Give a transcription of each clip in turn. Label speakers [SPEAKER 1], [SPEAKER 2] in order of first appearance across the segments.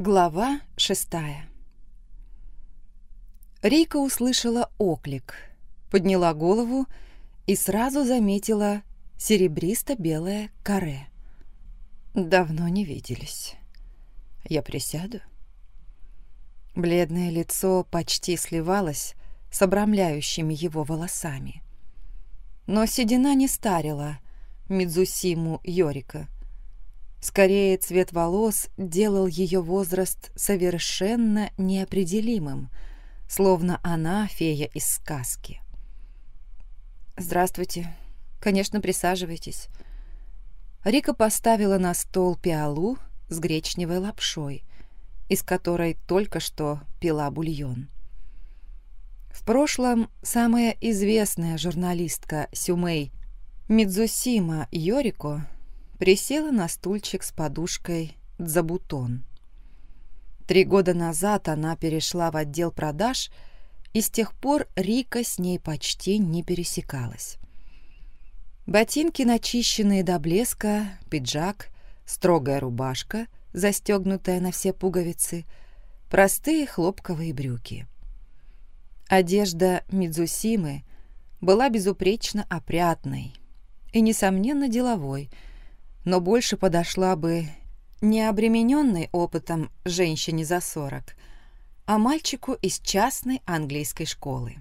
[SPEAKER 1] Глава шестая Рика услышала оклик, подняла голову и сразу заметила серебристо-белое каре. Давно не виделись. Я присяду? Бледное лицо почти сливалось с обрамляющими его волосами. Но седина не старила Мидзусиму Йорика. Скорее, цвет волос делал ее возраст совершенно неопределимым, словно она фея из сказки. «Здравствуйте. Конечно, присаживайтесь». Рика поставила на стол пиалу с гречневой лапшой, из которой только что пила бульон. В прошлом самая известная журналистка Сюмей Мидзусима Йорико присела на стульчик с подушкой «Дзабутон». Три года назад она перешла в отдел продаж, и с тех пор Рика с ней почти не пересекалась. Ботинки, начищенные до блеска, пиджак, строгая рубашка, застегнутая на все пуговицы, простые хлопковые брюки. Одежда Мидзусимы была безупречно опрятной и, несомненно, деловой, но больше подошла бы не обремененной опытом женщине за сорок, а мальчику из частной английской школы.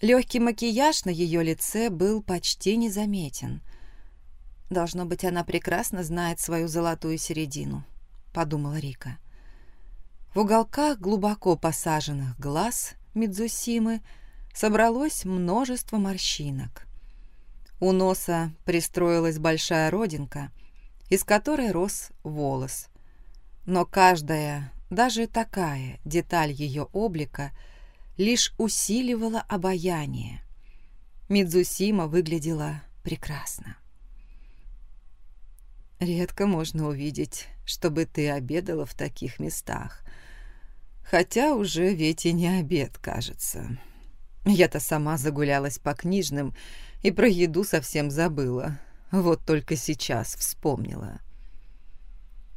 [SPEAKER 1] Легкий макияж на ее лице был почти незаметен. «Должно быть, она прекрасно знает свою золотую середину», — подумала Рика. В уголках глубоко посаженных глаз Мидзусимы собралось множество морщинок. У носа пристроилась большая родинка, из которой рос волос. Но каждая, даже такая деталь ее облика лишь усиливала обаяние. Мидзусима выглядела прекрасно. Редко можно увидеть, чтобы ты обедала в таких местах. Хотя уже ведь и не обед, кажется. Я-то сама загулялась по книжным и про еду совсем забыла. Вот только сейчас вспомнила.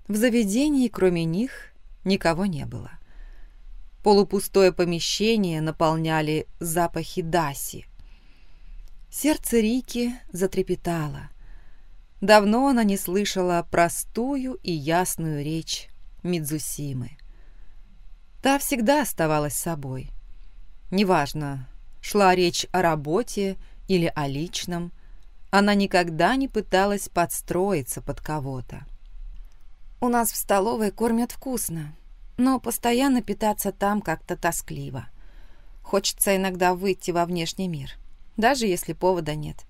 [SPEAKER 1] В заведении, кроме них, никого не было. Полупустое помещение наполняли запахи даси. Сердце Рики затрепетало. Давно она не слышала простую и ясную речь Мидзусимы. Та всегда оставалась собой. Неважно, шла речь о работе или о личном, она никогда не пыталась подстроиться под кого-то. «У нас в столовой кормят вкусно, но постоянно питаться там как-то тоскливо. Хочется иногда выйти во внешний мир, даже если повода нет.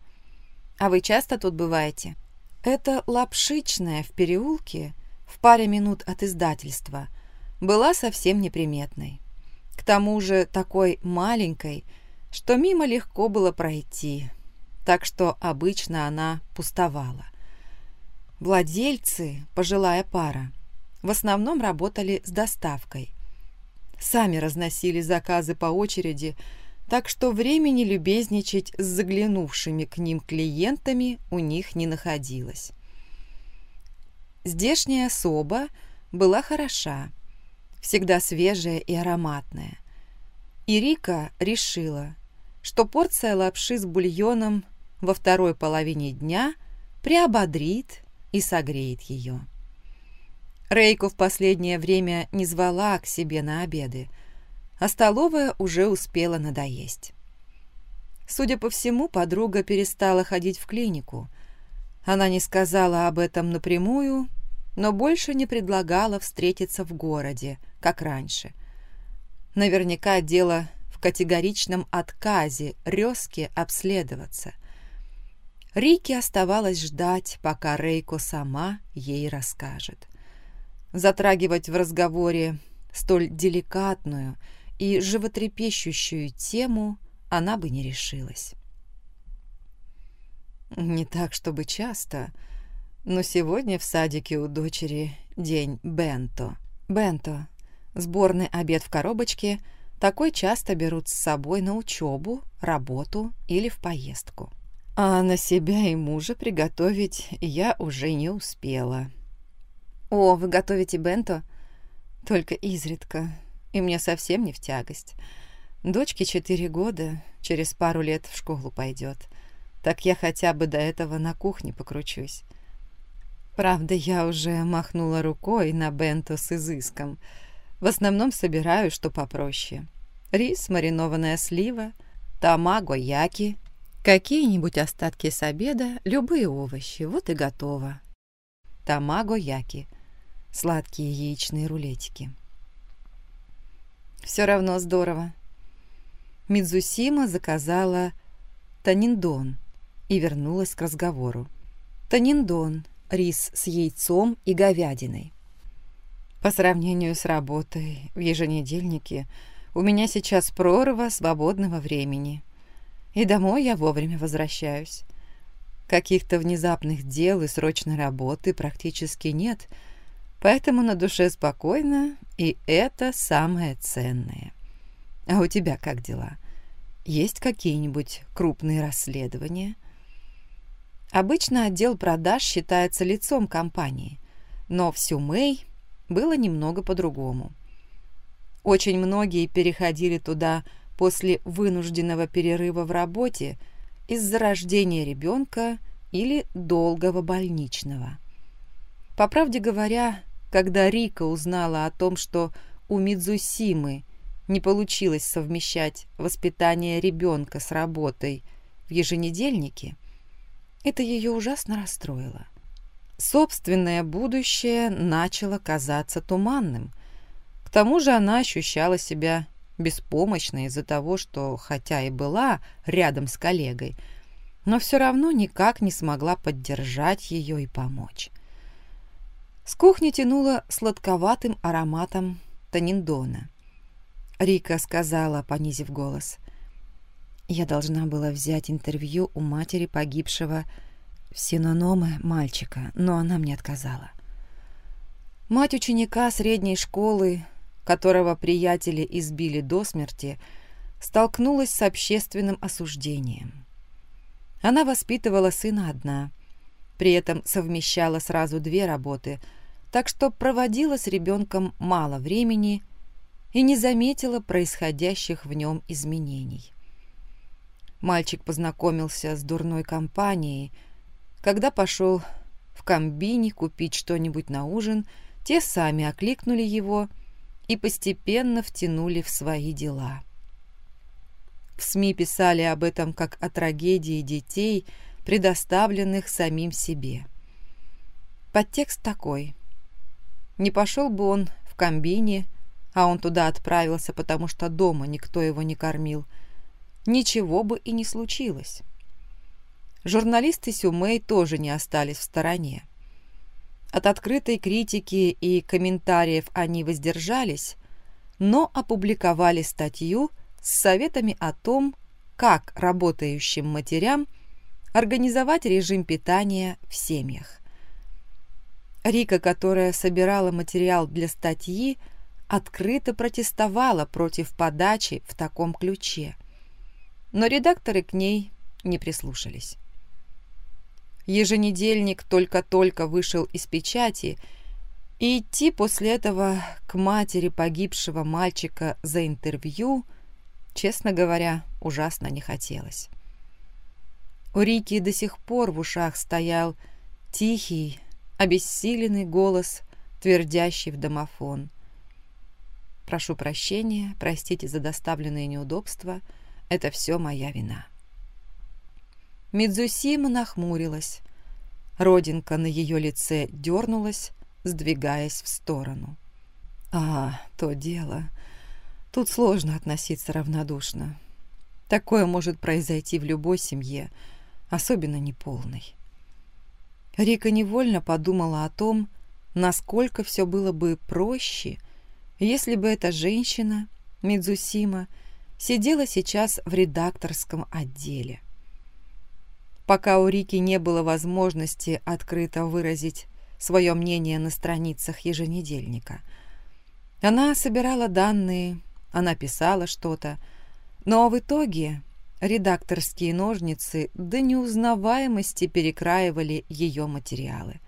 [SPEAKER 1] А вы часто тут бываете?» Это лапшичная в переулке, в паре минут от издательства, была совсем неприметной. К тому же такой маленькой, что мимо легко было пройти, так что обычно она пустовала. Владельцы, пожилая пара, в основном работали с доставкой. Сами разносили заказы по очереди, так что времени любезничать с заглянувшими к ним клиентами у них не находилось. Здешняя соба была хороша, всегда свежая и ароматная. И Рика решила, что порция лапши с бульоном во второй половине дня приободрит и согреет ее. Рейку в последнее время не звала к себе на обеды, а столовая уже успела надоесть. Судя по всему, подруга перестала ходить в клинику. Она не сказала об этом напрямую, но больше не предлагала встретиться в городе, как раньше. Наверняка дело в категоричном отказе Резки обследоваться. Рике оставалось ждать, пока Рейко сама ей расскажет. Затрагивать в разговоре столь деликатную и животрепещущую тему она бы не решилась. Не так, чтобы часто, но сегодня в садике у дочери день Бенто. Бенто – сборный обед в коробочке, такой часто берут с собой на учебу, работу или в поездку. А на себя и мужа приготовить я уже не успела. «О, вы готовите бенто? Только изредка, и мне совсем не в тягость. Дочке четыре года, через пару лет в школу пойдет. Так я хотя бы до этого на кухне покручусь. Правда, я уже махнула рукой на бенто с изыском. В основном собираю, что попроще. Рис, маринованная слива, тамаго, яки, какие-нибудь остатки с обеда, любые овощи. Вот и готово. Тамаго, яки. Сладкие яичные рулетики. Все равно здорово. Мидзусима заказала таниндон и вернулась к разговору. Таниндон рис с яйцом и говядиной. По сравнению с работой в еженедельнике у меня сейчас прорва свободного времени. И домой я вовремя возвращаюсь. Каких-то внезапных дел и срочной работы практически нет, поэтому на душе спокойно, и это самое ценное. А у тебя как дела? Есть какие-нибудь крупные расследования – Обычно отдел продаж считается лицом компании, но в Сюмэй было немного по-другому. Очень многие переходили туда после вынужденного перерыва в работе из-за рождения ребенка или долгого больничного. По правде говоря, когда Рика узнала о том, что у Мидзусимы не получилось совмещать воспитание ребенка с работой в еженедельнике, это ее ужасно расстроило. Собственное будущее начало казаться туманным. К тому же она ощущала себя беспомощной из-за того, что, хотя и была рядом с коллегой, но все равно никак не смогла поддержать ее и помочь. С кухни тянуло сладковатым ароматом таниндона. Рика сказала, понизив голос. Я должна была взять интервью у матери погибшего в синономы мальчика, но она мне отказала. Мать ученика средней школы, которого приятели избили до смерти, столкнулась с общественным осуждением. Она воспитывала сына одна, при этом совмещала сразу две работы, так что проводила с ребенком мало времени и не заметила происходящих в нем изменений. Мальчик познакомился с дурной компанией. Когда пошел в комбине купить что-нибудь на ужин, те сами окликнули его и постепенно втянули в свои дела. В СМИ писали об этом как о трагедии детей, предоставленных самим себе. Подтекст такой. Не пошел бы он в комбине, а он туда отправился, потому что дома никто его не кормил – ничего бы и не случилось. Журналисты Сюмэй тоже не остались в стороне. От открытой критики и комментариев они воздержались, но опубликовали статью с советами о том, как работающим матерям организовать режим питания в семьях. Рика, которая собирала материал для статьи, открыто протестовала против подачи в таком ключе – но редакторы к ней не прислушались. Еженедельник только-только вышел из печати, и идти после этого к матери погибшего мальчика за интервью, честно говоря, ужасно не хотелось. У Рики до сих пор в ушах стоял тихий, обессиленный голос, твердящий в домофон. «Прошу прощения, простите за доставленные неудобства», это все моя вина. Мидзусима нахмурилась. Родинка на ее лице дернулась, сдвигаясь в сторону. А, то дело. Тут сложно относиться равнодушно. Такое может произойти в любой семье, особенно неполной. Рика невольно подумала о том, насколько все было бы проще, если бы эта женщина, Мидзусима, сидела сейчас в редакторском отделе. Пока у Рики не было возможности открыто выразить свое мнение на страницах еженедельника. Она собирала данные, она писала что-то, но в итоге редакторские ножницы до неузнаваемости перекраивали ее материалы.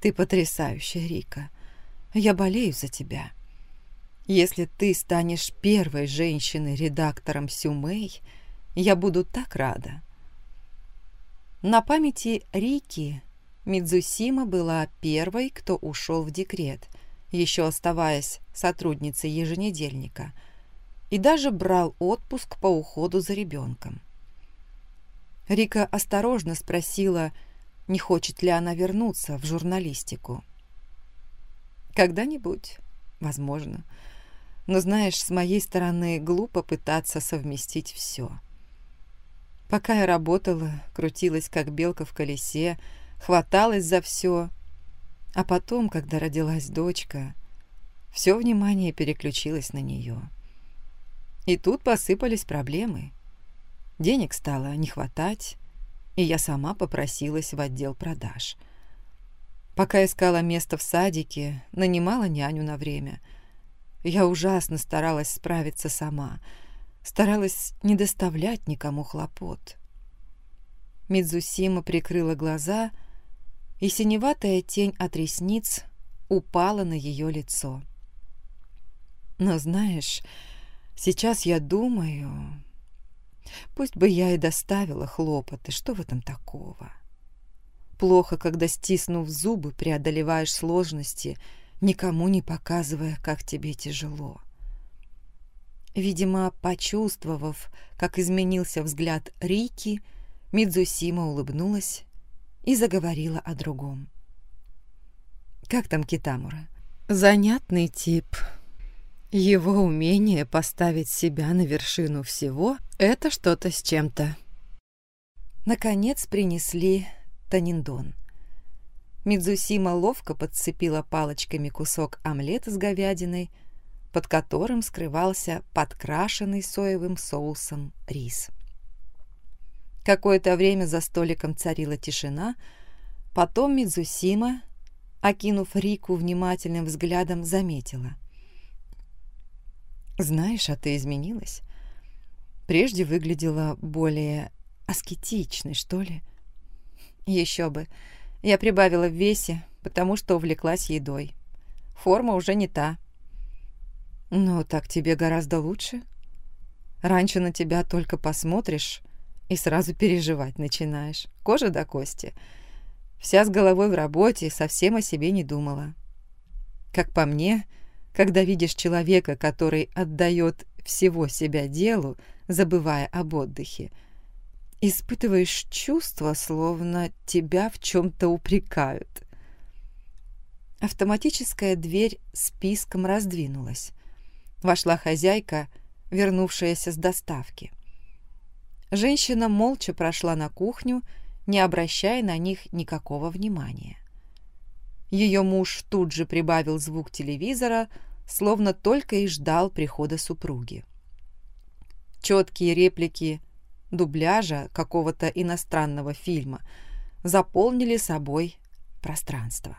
[SPEAKER 1] «Ты потрясающая, Рика. Я болею за тебя. Если ты станешь первой женщиной-редактором Сюмэй, я буду так рада. На памяти Рики Мидзусима была первой, кто ушел в декрет, еще оставаясь сотрудницей еженедельника, и даже брал отпуск по уходу за ребенком. Рика осторожно спросила, не хочет ли она вернуться в журналистику. «Когда-нибудь, возможно. Но, знаешь, с моей стороны глупо пытаться совместить все. Пока я работала, крутилась, как белка в колесе, хваталась за все, а потом, когда родилась дочка, все внимание переключилось на нее. И тут посыпались проблемы. Денег стало не хватать, и я сама попросилась в отдел продаж. Пока искала место в садике, нанимала няню на время. Я ужасно старалась справиться сама, старалась не доставлять никому хлопот. Мидзусима прикрыла глаза, и синеватая тень от ресниц упала на ее лицо. Но знаешь, сейчас я думаю, Пусть бы я и доставила хлопоты, что в этом такого? Плохо, когда, стиснув зубы, преодолеваешь сложности, никому не показывая, как тебе тяжело. Видимо, почувствовав, как изменился взгляд Рики, Мидзусима улыбнулась и заговорила о другом. «Как там Китамура?» «Занятный тип», его умение поставить себя на вершину всего — это что-то с чем-то. Наконец принесли таниндон. Мидзусима ловко подцепила палочками кусок омлета с говядиной, под которым скрывался подкрашенный соевым соусом рис. Какое-то время за столиком царила тишина, потом Мидзусима, окинув Рику внимательным взглядом, заметила. Знаешь, а ты изменилась. Прежде выглядела более аскетичной, что ли. Еще бы. Я прибавила в весе, потому что увлеклась едой. Форма уже не та. Но так тебе гораздо лучше. Раньше на тебя только посмотришь и сразу переживать начинаешь. Кожа до кости. Вся с головой в работе, совсем о себе не думала. Как по мне, когда видишь человека, который отдает всего себя делу, забывая об отдыхе. Испытываешь чувство, словно тебя в чем-то упрекают. Автоматическая дверь списком раздвинулась. Вошла хозяйка, вернувшаяся с доставки. Женщина молча прошла на кухню, не обращая на них никакого внимания. Ее муж тут же прибавил звук телевизора, словно только и ждал прихода супруги. Четкие реплики дубляжа какого-то иностранного фильма заполнили собой пространство.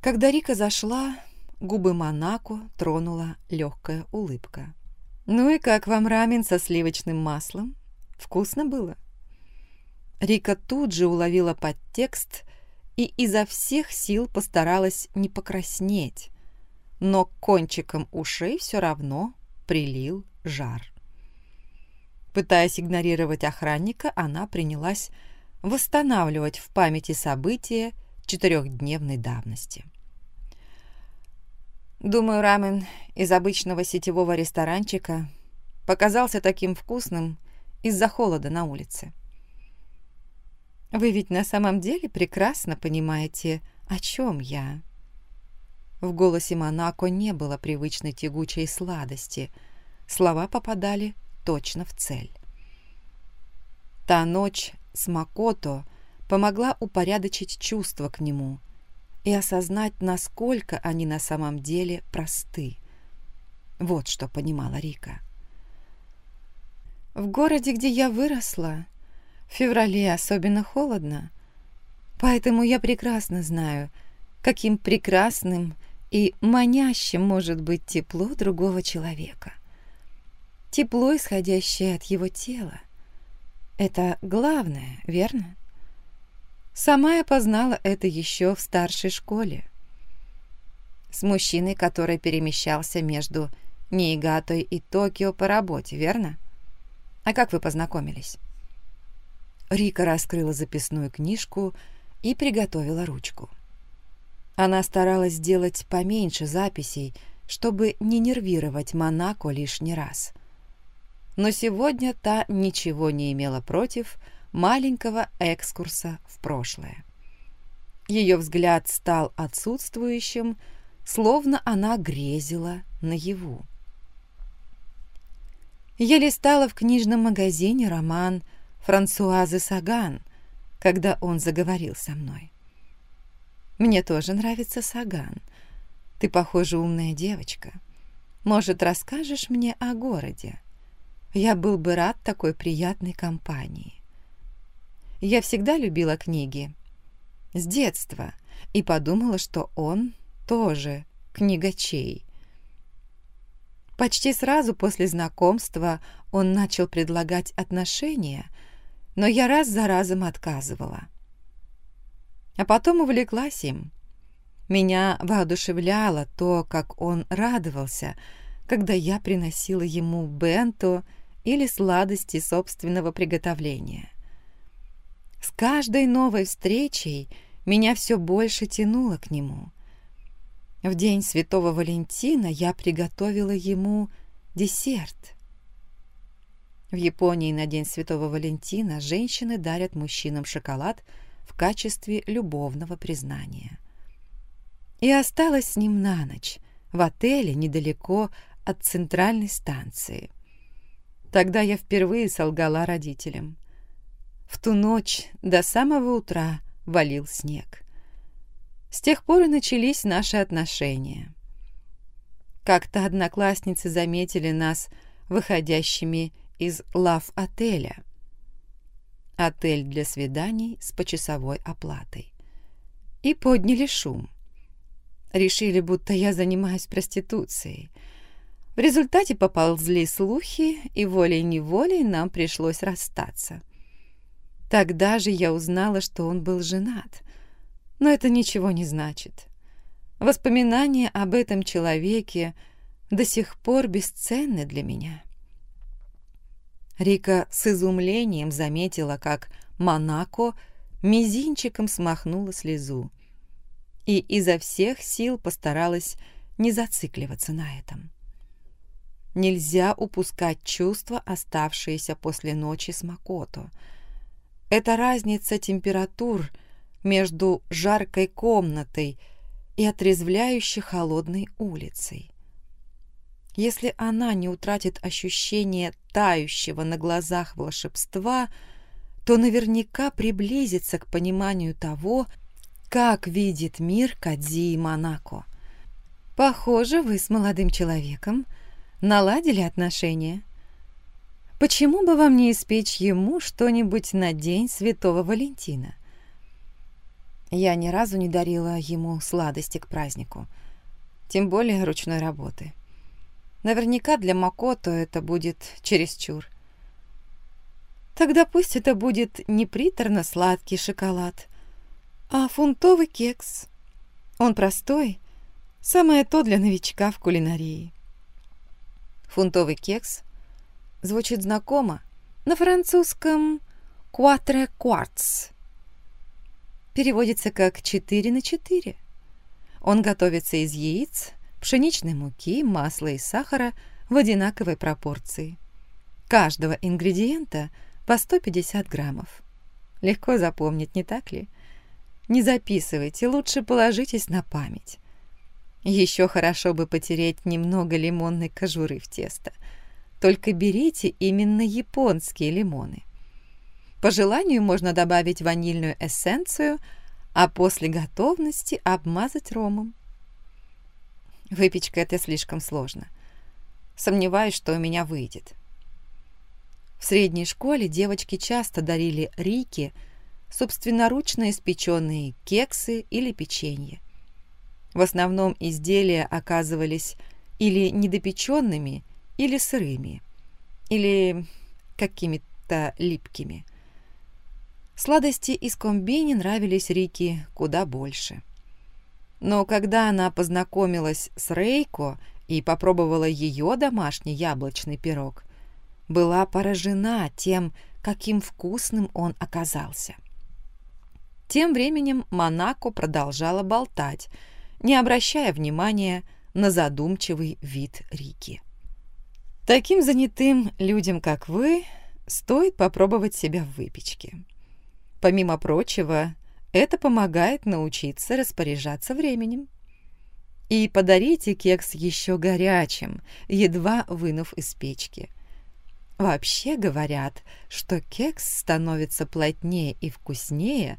[SPEAKER 1] Когда Рика зашла, губы Монако тронула легкая улыбка. «Ну и как вам рамен со сливочным маслом? Вкусно было?» Рика тут же уловила подтекст и изо всех сил постаралась не покраснеть, но кончиком ушей все равно прилил жар. Пытаясь игнорировать охранника, она принялась восстанавливать в памяти события четырехдневной давности. Думаю, рамен из обычного сетевого ресторанчика показался таким вкусным из-за холода на улице. Вы ведь на самом деле прекрасно понимаете, о чем я. В голосе Монако не было привычной тягучей сладости. Слова попадали точно в цель. Та ночь с Макото помогла упорядочить чувства к нему и осознать, насколько они на самом деле просты. Вот что понимала Рика. В городе, где я выросла, в феврале особенно холодно, поэтому я прекрасно знаю, каким прекрасным и манящим может быть тепло другого человека. Тепло, исходящее от его тела. Это главное, верно? Сама я познала это еще в старшей школе. С мужчиной, который перемещался между Ниигатой и Токио по работе, верно? А как вы познакомились? Рика раскрыла записную книжку и приготовила ручку. Она старалась сделать поменьше записей, чтобы не нервировать Монако лишний раз. Но сегодня та ничего не имела против маленького экскурса в прошлое. Ее взгляд стал отсутствующим, словно она грезила наяву. Я листала в книжном магазине роман Франсуазы Саган, когда он заговорил со мной. Мне тоже нравится Саган. Ты, похоже, умная девочка. Может, расскажешь мне о городе? Я был бы рад такой приятной компании. Я всегда любила книги. С детства. И подумала, что он тоже книгачей. Почти сразу после знакомства он начал предлагать отношения, но я раз за разом отказывала а потом увлеклась им. Меня воодушевляло то, как он радовался, когда я приносила ему бенто или сладости собственного приготовления. С каждой новой встречей меня все больше тянуло к нему. В день Святого Валентина я приготовила ему десерт. В Японии на День Святого Валентина женщины дарят мужчинам шоколад – в качестве любовного признания. И осталась с ним на ночь в отеле недалеко от центральной станции. Тогда я впервые солгала родителям. В ту ночь до самого утра валил снег. С тех пор и начались наши отношения. Как-то одноклассницы заметили нас выходящими из лав-отеля отель для свиданий с почасовой оплатой. И подняли шум. Решили, будто я занимаюсь проституцией. В результате поползли слухи, и волей-неволей нам пришлось расстаться. Тогда же я узнала, что он был женат. Но это ничего не значит. Воспоминания об этом человеке до сих пор бесценны для меня. Рика с изумлением заметила, как Монако мизинчиком смахнула слезу и изо всех сил постаралась не зацикливаться на этом. Нельзя упускать чувства, оставшиеся после ночи с Макото. Это разница температур между жаркой комнатой и отрезвляющей холодной улицей. Если она не утратит ощущение тающего на глазах волшебства, то наверняка приблизится к пониманию того, как видит мир Кадзи и Монако. Похоже, вы с молодым человеком наладили отношения. Почему бы вам не испечь ему что-нибудь на день Святого Валентина? Я ни разу не дарила ему сладости к празднику, тем более ручной работы. Наверняка для Макото это будет чересчур. Тогда пусть это будет не приторно-сладкий шоколад, а фунтовый кекс. Он простой, самое то для новичка в кулинарии. Фунтовый кекс звучит знакомо. На французском «quatre quarts» переводится как «четыре на четыре». Он готовится из яиц, пшеничной муки, масла и сахара в одинаковой пропорции. Каждого ингредиента по 150 граммов. Легко запомнить, не так ли? Не записывайте, лучше положитесь на память. Еще хорошо бы потереть немного лимонной кожуры в тесто. Только берите именно японские лимоны. По желанию можно добавить ванильную эссенцию, а после готовности обмазать ромом. Выпечка — это слишком сложно. Сомневаюсь, что у меня выйдет. В средней школе девочки часто дарили Рике собственноручно испеченные кексы или печенье. В основном изделия оказывались или недопеченными, или сырыми, или какими-то липкими. Сладости из комбини нравились Рике куда больше. Но когда она познакомилась с Рейко и попробовала ее домашний яблочный пирог, была поражена тем, каким вкусным он оказался. Тем временем Монако продолжала болтать, не обращая внимания на задумчивый вид Рики. Таким занятым людям, как вы, стоит попробовать себя в выпечке. Помимо прочего, это помогает научиться распоряжаться временем. И подарите кекс еще горячим, едва вынув из печки. Вообще говорят, что кекс становится плотнее и вкуснее,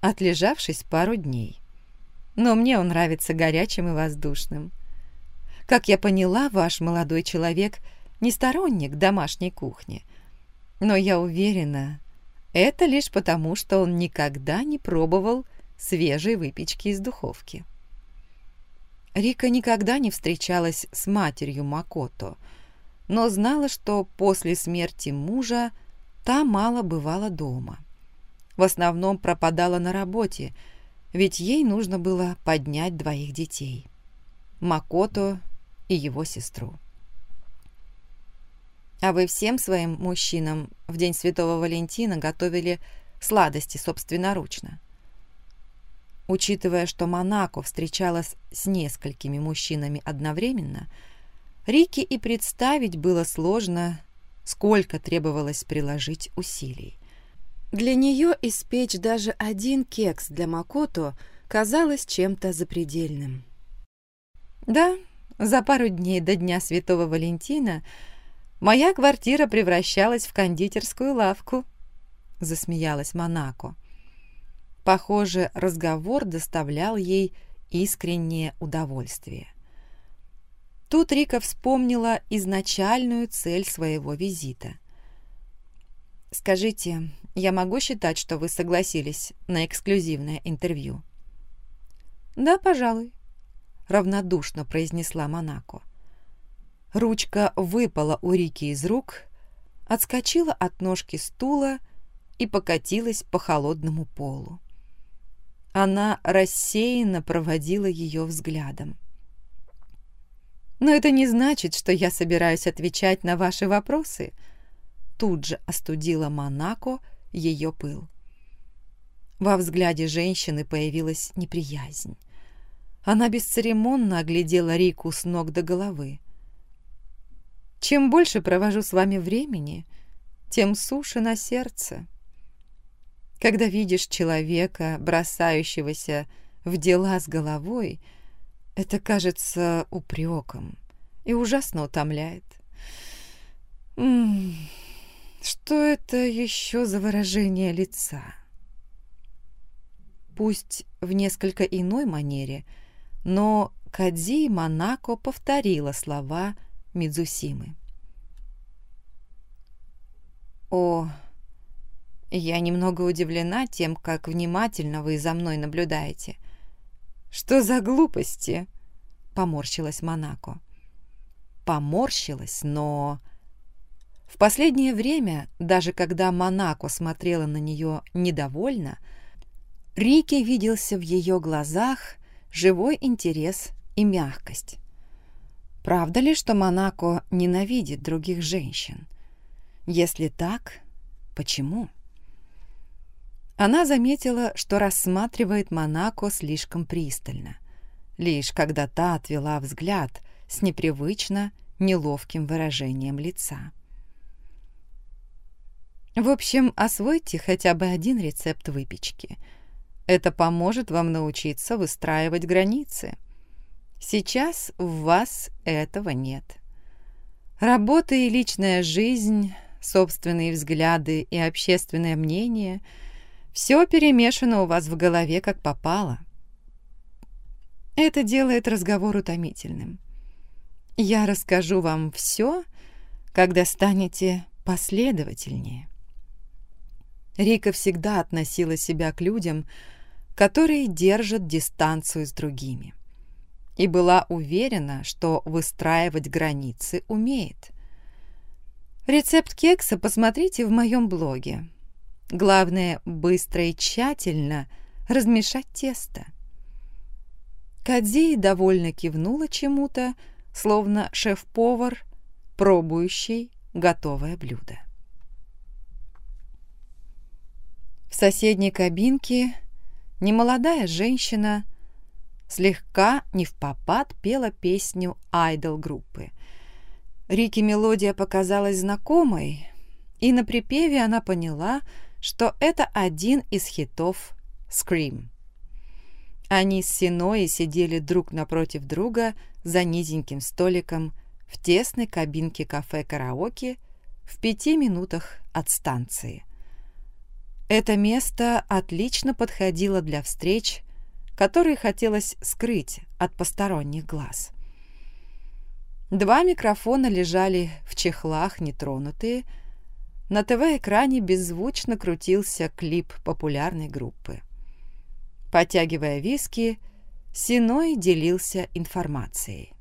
[SPEAKER 1] отлежавшись пару дней. Но мне он нравится горячим и воздушным. Как я поняла, ваш молодой человек не сторонник домашней кухни. Но я уверена, это лишь потому, что он никогда не пробовал свежей выпечки из духовки. Рика никогда не встречалась с матерью Макото – но знала, что после смерти мужа та мало бывала дома. В основном пропадала на работе, ведь ей нужно было поднять двоих детей – Макото и его сестру. «А вы всем своим мужчинам в День Святого Валентина готовили сладости собственноручно?» Учитывая, что Монако встречалась с несколькими мужчинами одновременно – Рике и представить было сложно, сколько требовалось приложить усилий. Для нее испечь даже один кекс для Макото казалось чем-то запредельным. Да, за пару дней до Дня Святого Валентина моя квартира превращалась в кондитерскую лавку, засмеялась Монако. Похоже, разговор доставлял ей искреннее удовольствие. Тут Рика вспомнила изначальную цель своего визита. «Скажите, я могу считать, что вы согласились на эксклюзивное интервью?» «Да, пожалуй», — равнодушно произнесла Монако. Ручка выпала у Рики из рук, отскочила от ножки стула и покатилась по холодному полу. Она рассеянно проводила ее взглядом. Но это не значит, что я собираюсь отвечать на ваши вопросы. Тут же остудила Монако ее пыл. Во взгляде женщины появилась неприязнь. Она бесцеремонно оглядела Рику с ног до головы. «Чем больше провожу с вами времени, тем суше на сердце. Когда видишь человека, бросающегося в дела с головой, — это кажется упреком и ужасно утомляет. М -м, что это еще за выражение лица? Пусть в несколько иной манере, но Кадзи Монако повторила слова Мидзусимы. «О, я немного удивлена тем, как внимательно вы за мной наблюдаете. «Что за глупости?» — поморщилась Монако. Поморщилась, но... В последнее время, даже когда Монако смотрела на нее недовольно, Рике виделся в ее глазах живой интерес и мягкость. Правда ли, что Монако ненавидит других женщин? Если так, почему? Она заметила, что рассматривает Монако слишком пристально, лишь когда та отвела взгляд с непривычно неловким выражением лица. В общем, освойте хотя бы один рецепт выпечки. Это поможет вам научиться выстраивать границы. Сейчас в вас этого нет. Работа и личная жизнь, собственные взгляды и общественное мнение – все перемешано у вас в голове, как попало. Это делает разговор утомительным. Я расскажу вам все, когда станете последовательнее. Рика всегда относила себя к людям, которые держат дистанцию с другими, и была уверена, что выстраивать границы умеет. Рецепт кекса посмотрите в моем блоге. Главное, быстро и тщательно размешать тесто. Кадзи довольно кивнула чему-то, словно шеф-повар, пробующий готовое блюдо. В соседней кабинке немолодая женщина слегка не в попад пела песню айдол-группы. Рике мелодия показалась знакомой, и на припеве она поняла, что это один из хитов «Scream». Они с Синой сидели друг напротив друга за низеньким столиком в тесной кабинке кафе-караоке в пяти минутах от станции. Это место отлично подходило для встреч, которые хотелось скрыть от посторонних глаз. Два микрофона лежали в чехлах нетронутые. На ТВ-экране беззвучно крутился клип популярной группы. Потягивая виски, Синой делился информацией.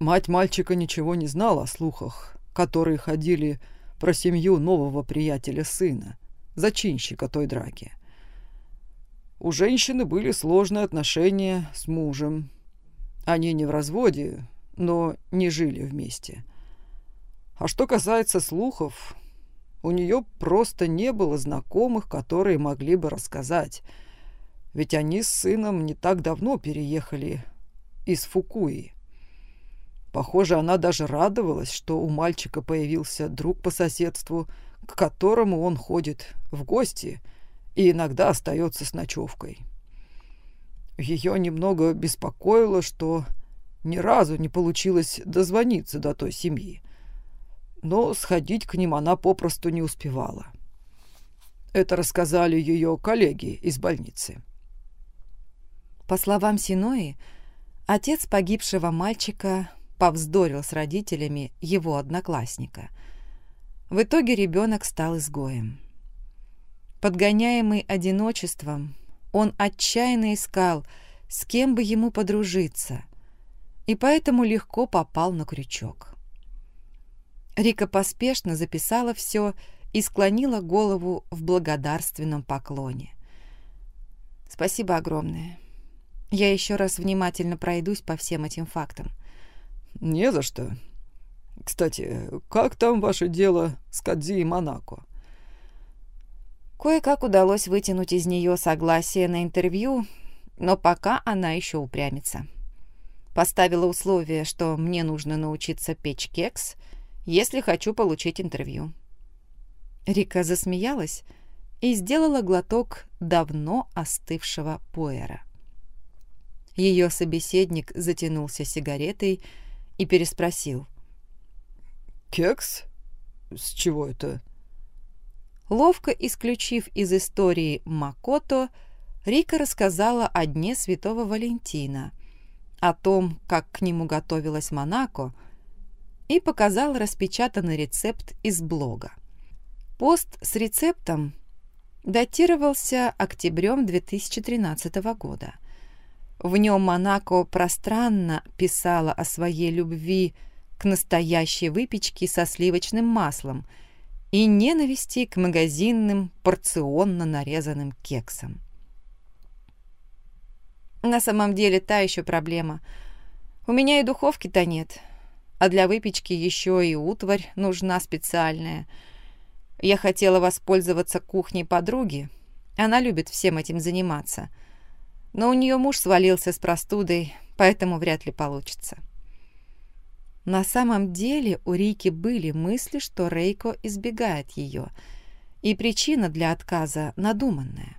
[SPEAKER 2] Мать мальчика ничего не знала о слухах, которые ходили про семью нового приятеля сына, зачинщика той драки. У женщины были сложные отношения с мужем. Они не в разводе, но не жили вместе. А что касается слухов, у нее просто не было знакомых, которые могли бы рассказать. Ведь они с сыном не так давно переехали из Фукуи. Похоже, она даже радовалась, что у мальчика появился друг по соседству, к которому он ходит в гости и иногда остается с ночевкой. Ее немного беспокоило, что ни разу не получилось дозвониться до той семьи, но сходить к ним она попросту не успевала. Это рассказали ее коллеги из больницы.
[SPEAKER 1] По словам Синои, отец погибшего мальчика повздорил с родителями его одноклассника. В итоге ребенок стал изгоем. Подгоняемый одиночеством, он отчаянно искал, с кем бы ему подружиться, и поэтому легко попал на крючок. Рика поспешно записала все и склонила голову в благодарственном поклоне. «Спасибо огромное. Я еще раз внимательно пройдусь по всем этим фактам.
[SPEAKER 2] «Не за что. Кстати, как там ваше дело с Кадзи и Монако?»
[SPEAKER 1] Кое-как удалось вытянуть из нее согласие на интервью, но пока она еще упрямится. Поставила условие, что мне нужно научиться печь кекс, если хочу получить интервью. Рика засмеялась и сделала глоток давно остывшего пуэра. Ее собеседник затянулся сигаретой и переспросил.
[SPEAKER 2] «Кекс? С чего это?»
[SPEAKER 1] Ловко исключив из истории Макото, Рика рассказала о Дне Святого Валентина, о том, как к нему готовилась Монако, и показала распечатанный рецепт из блога. Пост с рецептом датировался октябрем 2013 года. В нем Монако пространно писала о своей любви к настоящей выпечке со сливочным маслом и ненависти к магазинным порционно нарезанным кексам. На самом деле та еще проблема. У меня и духовки-то нет, а для выпечки еще и утварь нужна специальная. Я хотела воспользоваться кухней подруги, она любит всем этим заниматься – но у нее муж свалился с простудой, поэтому вряд ли получится. На самом деле у Рики были мысли, что Рейко избегает ее, и причина для отказа надуманная.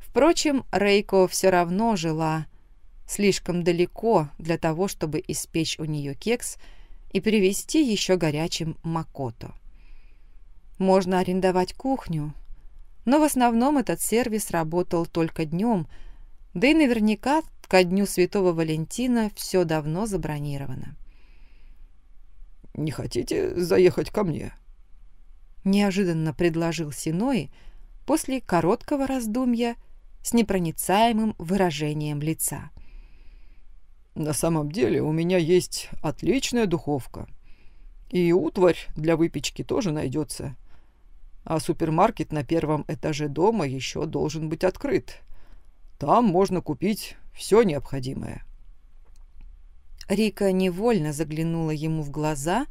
[SPEAKER 1] Впрочем, Рейко все равно жила слишком далеко для того, чтобы испечь у нее кекс и привезти еще горячим Макото. Можно арендовать кухню, но в основном этот сервис работал только днем – да и наверняка ко дню Святого Валентина все давно забронировано.
[SPEAKER 2] «Не хотите заехать ко мне?»
[SPEAKER 1] Неожиданно предложил Синой после короткого раздумья с непроницаемым выражением лица.
[SPEAKER 2] «На самом деле у меня есть отличная духовка. И утварь для выпечки тоже найдется. а супермаркет на первом этаже дома еще должен быть открыт. Там можно купить все необходимое.
[SPEAKER 1] Рика невольно заглянула ему в глаза,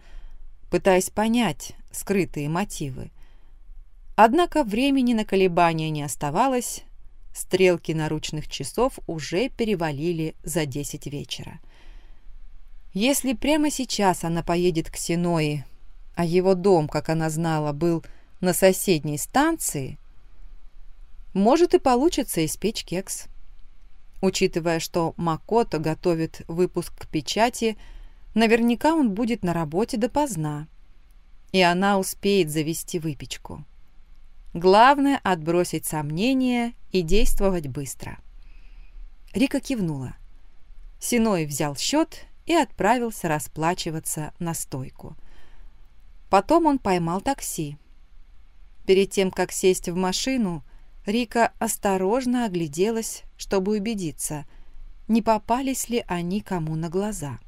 [SPEAKER 1] пытаясь понять скрытые мотивы. Однако времени на колебания не оставалось, стрелки наручных часов уже перевалили за десять вечера. Если прямо сейчас она поедет к Синои, а его дом, как она знала, был на соседней станции, может и получится испечь кекс. Учитывая, что Макото готовит выпуск к печати, наверняка он будет на работе допоздна, и она успеет завести выпечку. Главное — отбросить сомнения и действовать быстро. Рика кивнула. Синой взял счет и отправился расплачиваться на стойку. Потом он поймал такси. Перед тем, как сесть в машину, Рика осторожно огляделась, чтобы убедиться, не попались ли они кому на глаза.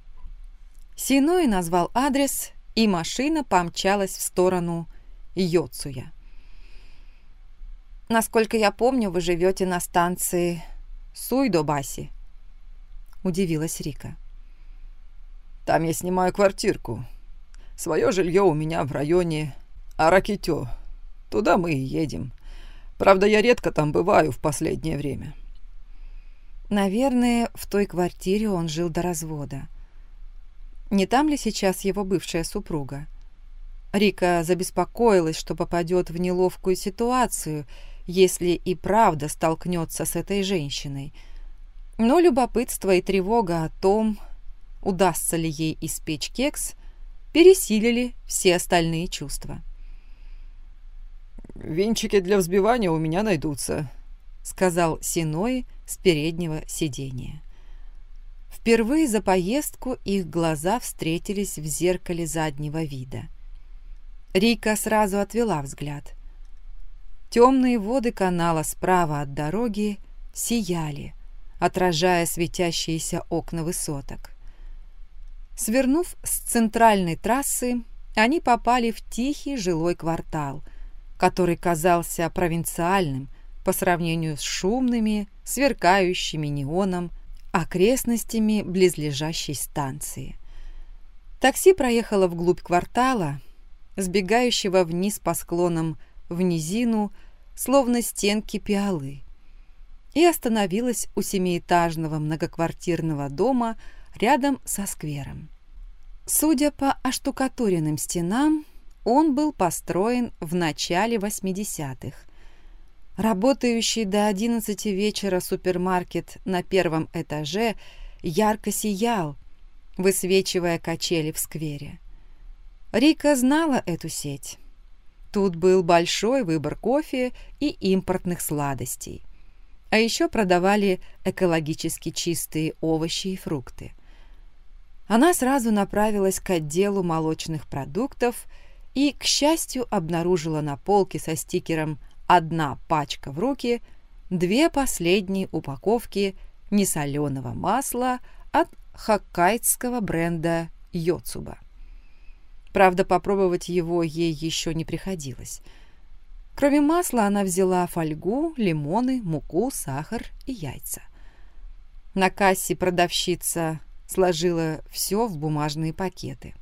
[SPEAKER 1] Синой назвал адрес, и машина помчалась в сторону Йоцуя. «Насколько я помню, вы живете на станции Суйдобаси», — удивилась Рика.
[SPEAKER 2] «Там я снимаю квартирку. Свое жилье у меня в районе Аракитё. Туда мы и едем. Правда, я редко там бываю в последнее время.
[SPEAKER 1] Наверное, в той квартире он жил до развода. Не там ли сейчас его бывшая супруга? Рика забеспокоилась, что попадет в неловкую ситуацию, если и правда столкнется с этой женщиной. Но любопытство и тревога о том, удастся ли ей испечь кекс, пересилили все остальные чувства.
[SPEAKER 2] «Венчики для взбивания у меня найдутся», —
[SPEAKER 1] сказал Синой с переднего сидения. Впервые за поездку их глаза встретились в зеркале заднего вида. Рика сразу отвела взгляд. Темные воды канала справа от дороги сияли, отражая светящиеся окна высоток. Свернув с центральной трассы, они попали в тихий жилой квартал — который казался провинциальным по сравнению с шумными, сверкающими неоном окрестностями близлежащей станции. Такси проехало вглубь квартала, сбегающего вниз по склонам в низину, словно стенки пиалы, и остановилось у семиэтажного многоквартирного дома рядом со сквером. Судя по оштукатуренным стенам, он был построен в начале 80-х. Работающий до 11 вечера супермаркет на первом этаже ярко сиял, высвечивая качели в сквере. Рика знала эту сеть. Тут был большой выбор кофе и импортных сладостей. А еще продавали экологически чистые овощи и фрукты. Она сразу направилась к отделу молочных продуктов и, к счастью, обнаружила на полке со стикером «Одна пачка в руки» две последние упаковки несоленого масла от хоккайдского бренда Йоцуба. Правда, попробовать его ей еще не приходилось. Кроме масла она взяла фольгу, лимоны, муку, сахар и яйца. На кассе продавщица сложила все в бумажные пакеты.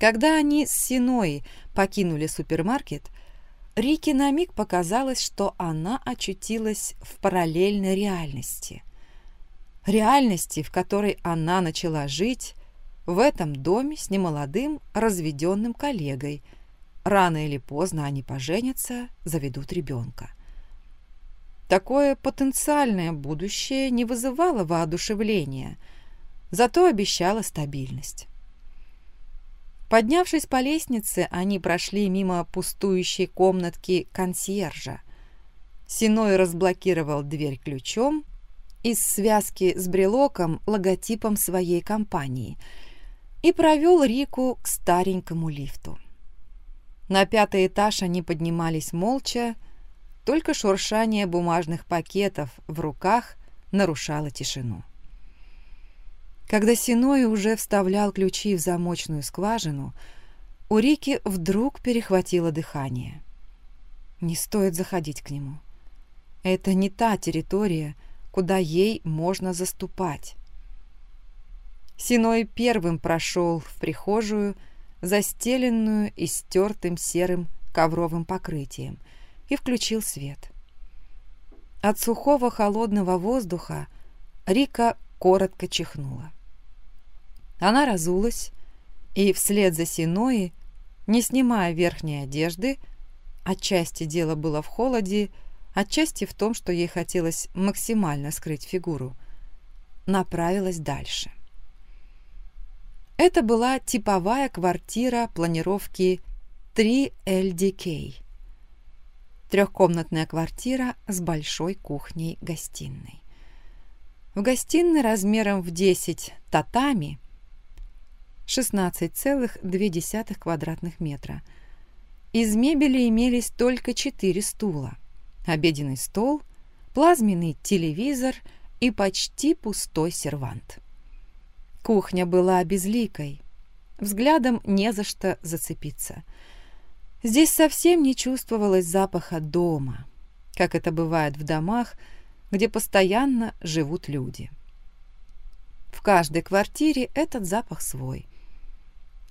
[SPEAKER 1] Когда они с Синой покинули супермаркет, Рике на миг показалось, что она очутилась в параллельной реальности. Реальности, в которой она начала жить в этом доме с немолодым разведенным коллегой. Рано или поздно они поженятся, заведут ребенка. Такое потенциальное будущее не вызывало воодушевления, зато обещало стабильность. Поднявшись по лестнице, они прошли мимо пустующей комнатки консьержа. Синой разблокировал дверь ключом из связки с брелоком логотипом своей компании и провел Рику к старенькому лифту. На пятый этаж они поднимались молча, только шуршание бумажных пакетов в руках нарушало тишину. Когда Синой уже вставлял ключи в замочную скважину, у Рики вдруг перехватило дыхание. Не стоит заходить к нему. Это не та территория, куда ей можно заступать. Синой первым прошел в прихожую, застеленную и стертым серым ковровым покрытием, и включил свет. От сухого холодного воздуха Рика коротко чихнула. Она разулась и вслед за Синои, не снимая верхней одежды, отчасти дело было в холоде, отчасти в том, что ей хотелось максимально скрыть фигуру, направилась дальше. Это была типовая квартира планировки 3LDK. Трехкомнатная квартира с большой кухней-гостиной. В гостиной размером в 10 татами 16,2 квадратных метра. Из мебели имелись только 4 стула, обеденный стол, плазменный телевизор и почти пустой сервант. Кухня была безликой, взглядом не за что зацепиться. Здесь совсем не чувствовалось запаха дома, как это бывает в домах, где постоянно живут люди. В каждой квартире этот запах свой.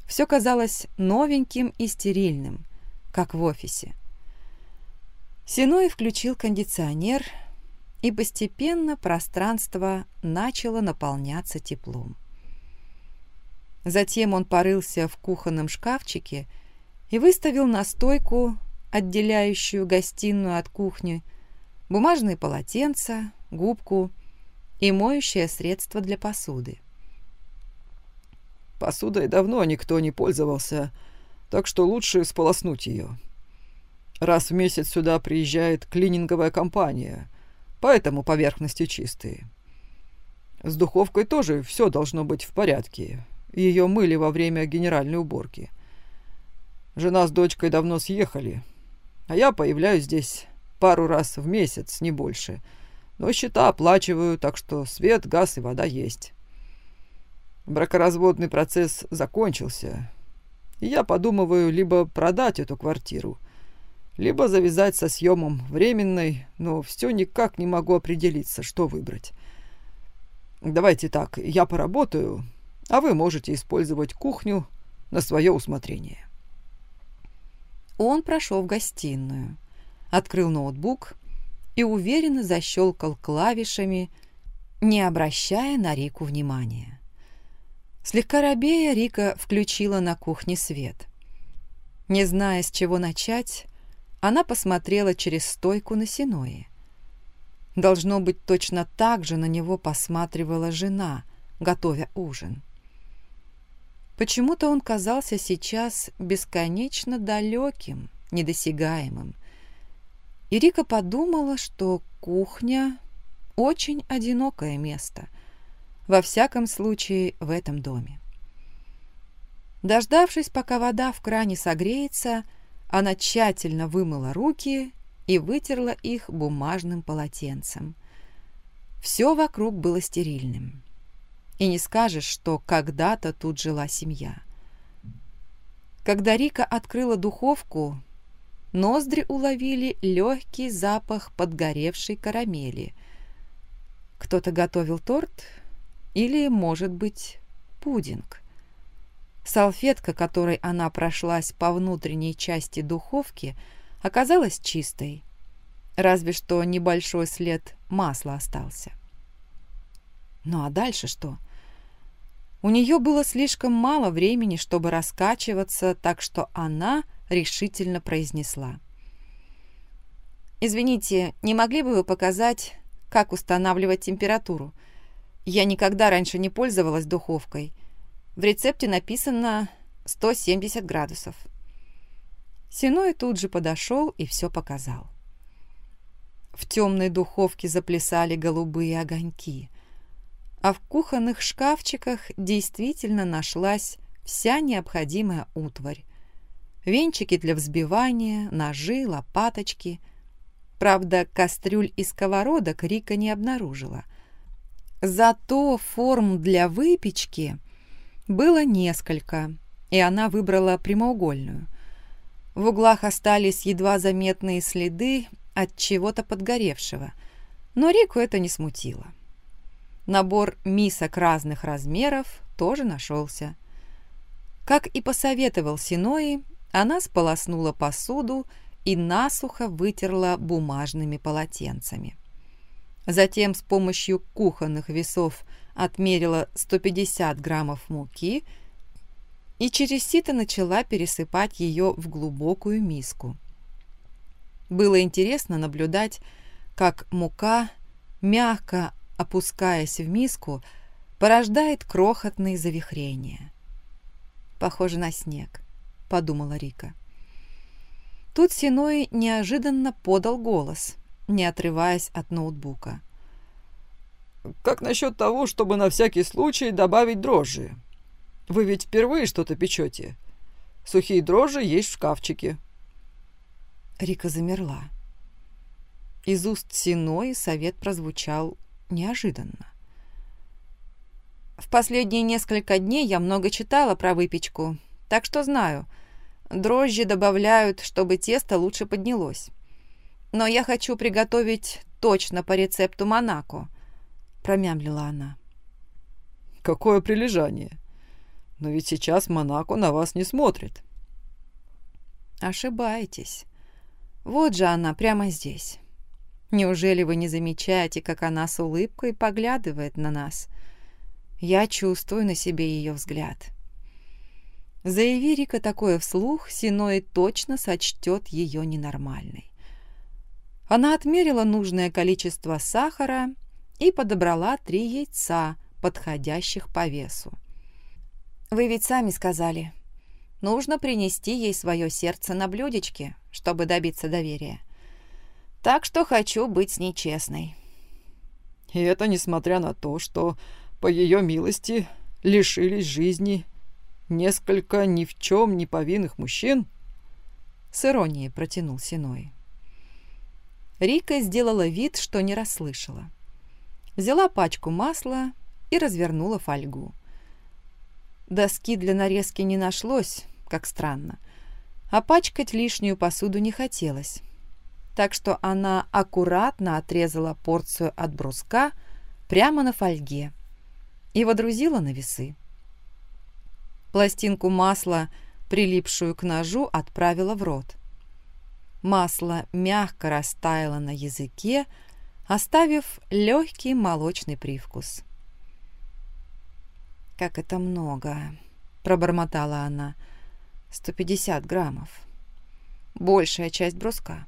[SPEAKER 1] Все казалось новеньким и стерильным, как в офисе. Синой включил кондиционер, и постепенно пространство начало наполняться теплом. Затем он порылся в кухонном шкафчике и выставил на стойку, отделяющую гостиную от кухни, бумажные полотенца, губку и моющее средство для посуды.
[SPEAKER 2] Посудой давно никто не пользовался, так что лучше сполоснуть ее. Раз в месяц сюда приезжает клининговая компания, поэтому поверхности чистые. С духовкой тоже все должно быть в порядке, ее мыли во время генеральной уборки. Жена с дочкой давно съехали, а я появляюсь здесь пару раз в месяц, не больше. Но счета оплачиваю, так что свет, газ и вода есть. Бракоразводный процесс закончился, и я подумываю либо продать эту квартиру, либо завязать со съемом временной, но все никак не могу определиться, что выбрать. Давайте так, я поработаю, а вы можете использовать кухню на свое усмотрение.
[SPEAKER 1] Он прошел в гостиную, открыл ноутбук и уверенно защелкал клавишами, не обращая на Рику внимания. Слегка робея, Рика включила на кухне свет. Не зная, с чего начать, она посмотрела через стойку на Синое. Должно быть, точно так же на него посматривала жена, готовя ужин. Почему-то он казался сейчас бесконечно далеким, недосягаемым. И Рика подумала, что кухня — очень одинокое место, во всяком случае в этом доме. Дождавшись, пока вода в кране согреется, она тщательно вымыла руки и вытерла их бумажным полотенцем. Все вокруг было стерильным и не скажешь, что когда-то тут жила семья. Когда Рика открыла духовку, ноздри уловили легкий запах подгоревшей карамели. Кто-то готовил торт или, может быть, пудинг. Салфетка, которой она прошлась по внутренней части духовки, оказалась чистой, разве что небольшой след масла остался. Ну а дальше что? — у нее было слишком мало времени, чтобы раскачиваться, так что она решительно произнесла. «Извините, не могли бы вы показать, как устанавливать температуру? Я никогда раньше не пользовалась духовкой. В рецепте написано 170 градусов». Синой тут же подошел и все показал. В темной духовке заплясали голубые огоньки а в кухонных шкафчиках действительно нашлась вся необходимая утварь. Венчики для взбивания, ножи, лопаточки. Правда, кастрюль и сковородок Рика не обнаружила. Зато форм для выпечки было несколько, и она выбрала прямоугольную. В углах остались едва заметные следы от чего-то подгоревшего, но Рику это не смутило. Набор мисок разных размеров тоже нашелся. Как и посоветовал Синои, она сполоснула посуду и насухо вытерла бумажными полотенцами. Затем с помощью кухонных весов отмерила 150 граммов муки и через сито начала пересыпать ее в глубокую миску. Было интересно наблюдать, как мука, мягко опускаясь в миску, порождает крохотные завихрения. «Похоже на снег», — подумала Рика. Тут Синой неожиданно подал голос, не отрываясь от ноутбука.
[SPEAKER 2] «Как насчет того, чтобы на всякий случай добавить дрожжи? Вы ведь впервые что-то печете. Сухие дрожжи есть в шкафчике».
[SPEAKER 1] Рика замерла. Из уст Синой совет прозвучал неожиданно. В последние несколько дней я много читала про выпечку, так что знаю. Дрожжи добавляют, чтобы тесто лучше поднялось. Но я хочу приготовить точно по рецепту Монако, промямлила она.
[SPEAKER 2] Какое прилежание. Но ведь сейчас Монако на вас не смотрит.
[SPEAKER 1] Ошибаетесь. Вот же она прямо здесь. Неужели вы не замечаете, как она с улыбкой поглядывает на нас? Я чувствую на себе ее взгляд. Заяви Рика такое вслух, Синой точно сочтет ее ненормальной. Она отмерила нужное количество сахара и подобрала три яйца, подходящих по весу. «Вы ведь сами сказали, нужно принести ей свое сердце на блюдечке, чтобы добиться доверия. Так что хочу быть с ней честной.
[SPEAKER 2] И это несмотря на то, что, по ее милости, лишились жизни несколько ни в чем не повинных мужчин?
[SPEAKER 1] С иронией протянул Синой. Рика сделала вид, что не расслышала. Взяла пачку масла и развернула фольгу. Доски для нарезки не нашлось, как странно, а пачкать лишнюю посуду не хотелось так что она аккуратно отрезала порцию от бруска прямо на фольге и водрузила на весы. Пластинку масла, прилипшую к ножу, отправила в рот. Масло мягко растаяло на языке, оставив легкий молочный привкус. «Как это много!» — пробормотала она. «Сто пятьдесят граммов. Большая часть бруска».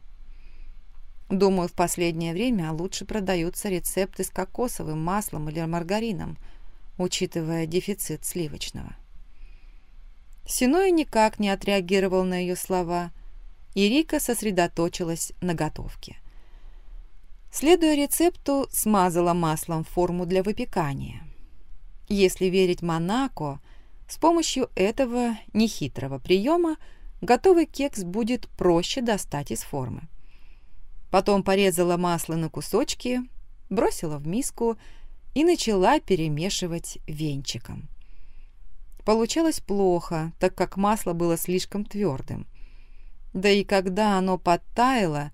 [SPEAKER 1] Думаю, в последнее время лучше продаются рецепты с кокосовым маслом или маргарином, учитывая дефицит сливочного. Синой никак не отреагировал на ее слова, и Рика сосредоточилась на готовке. Следуя рецепту, смазала маслом форму для выпекания. Если верить Монако, с помощью этого нехитрого приема готовый кекс будет проще достать из формы. Потом порезала масло на кусочки, бросила в миску и начала перемешивать венчиком. Получалось плохо, так как масло было слишком твердым. Да и когда оно подтаяло,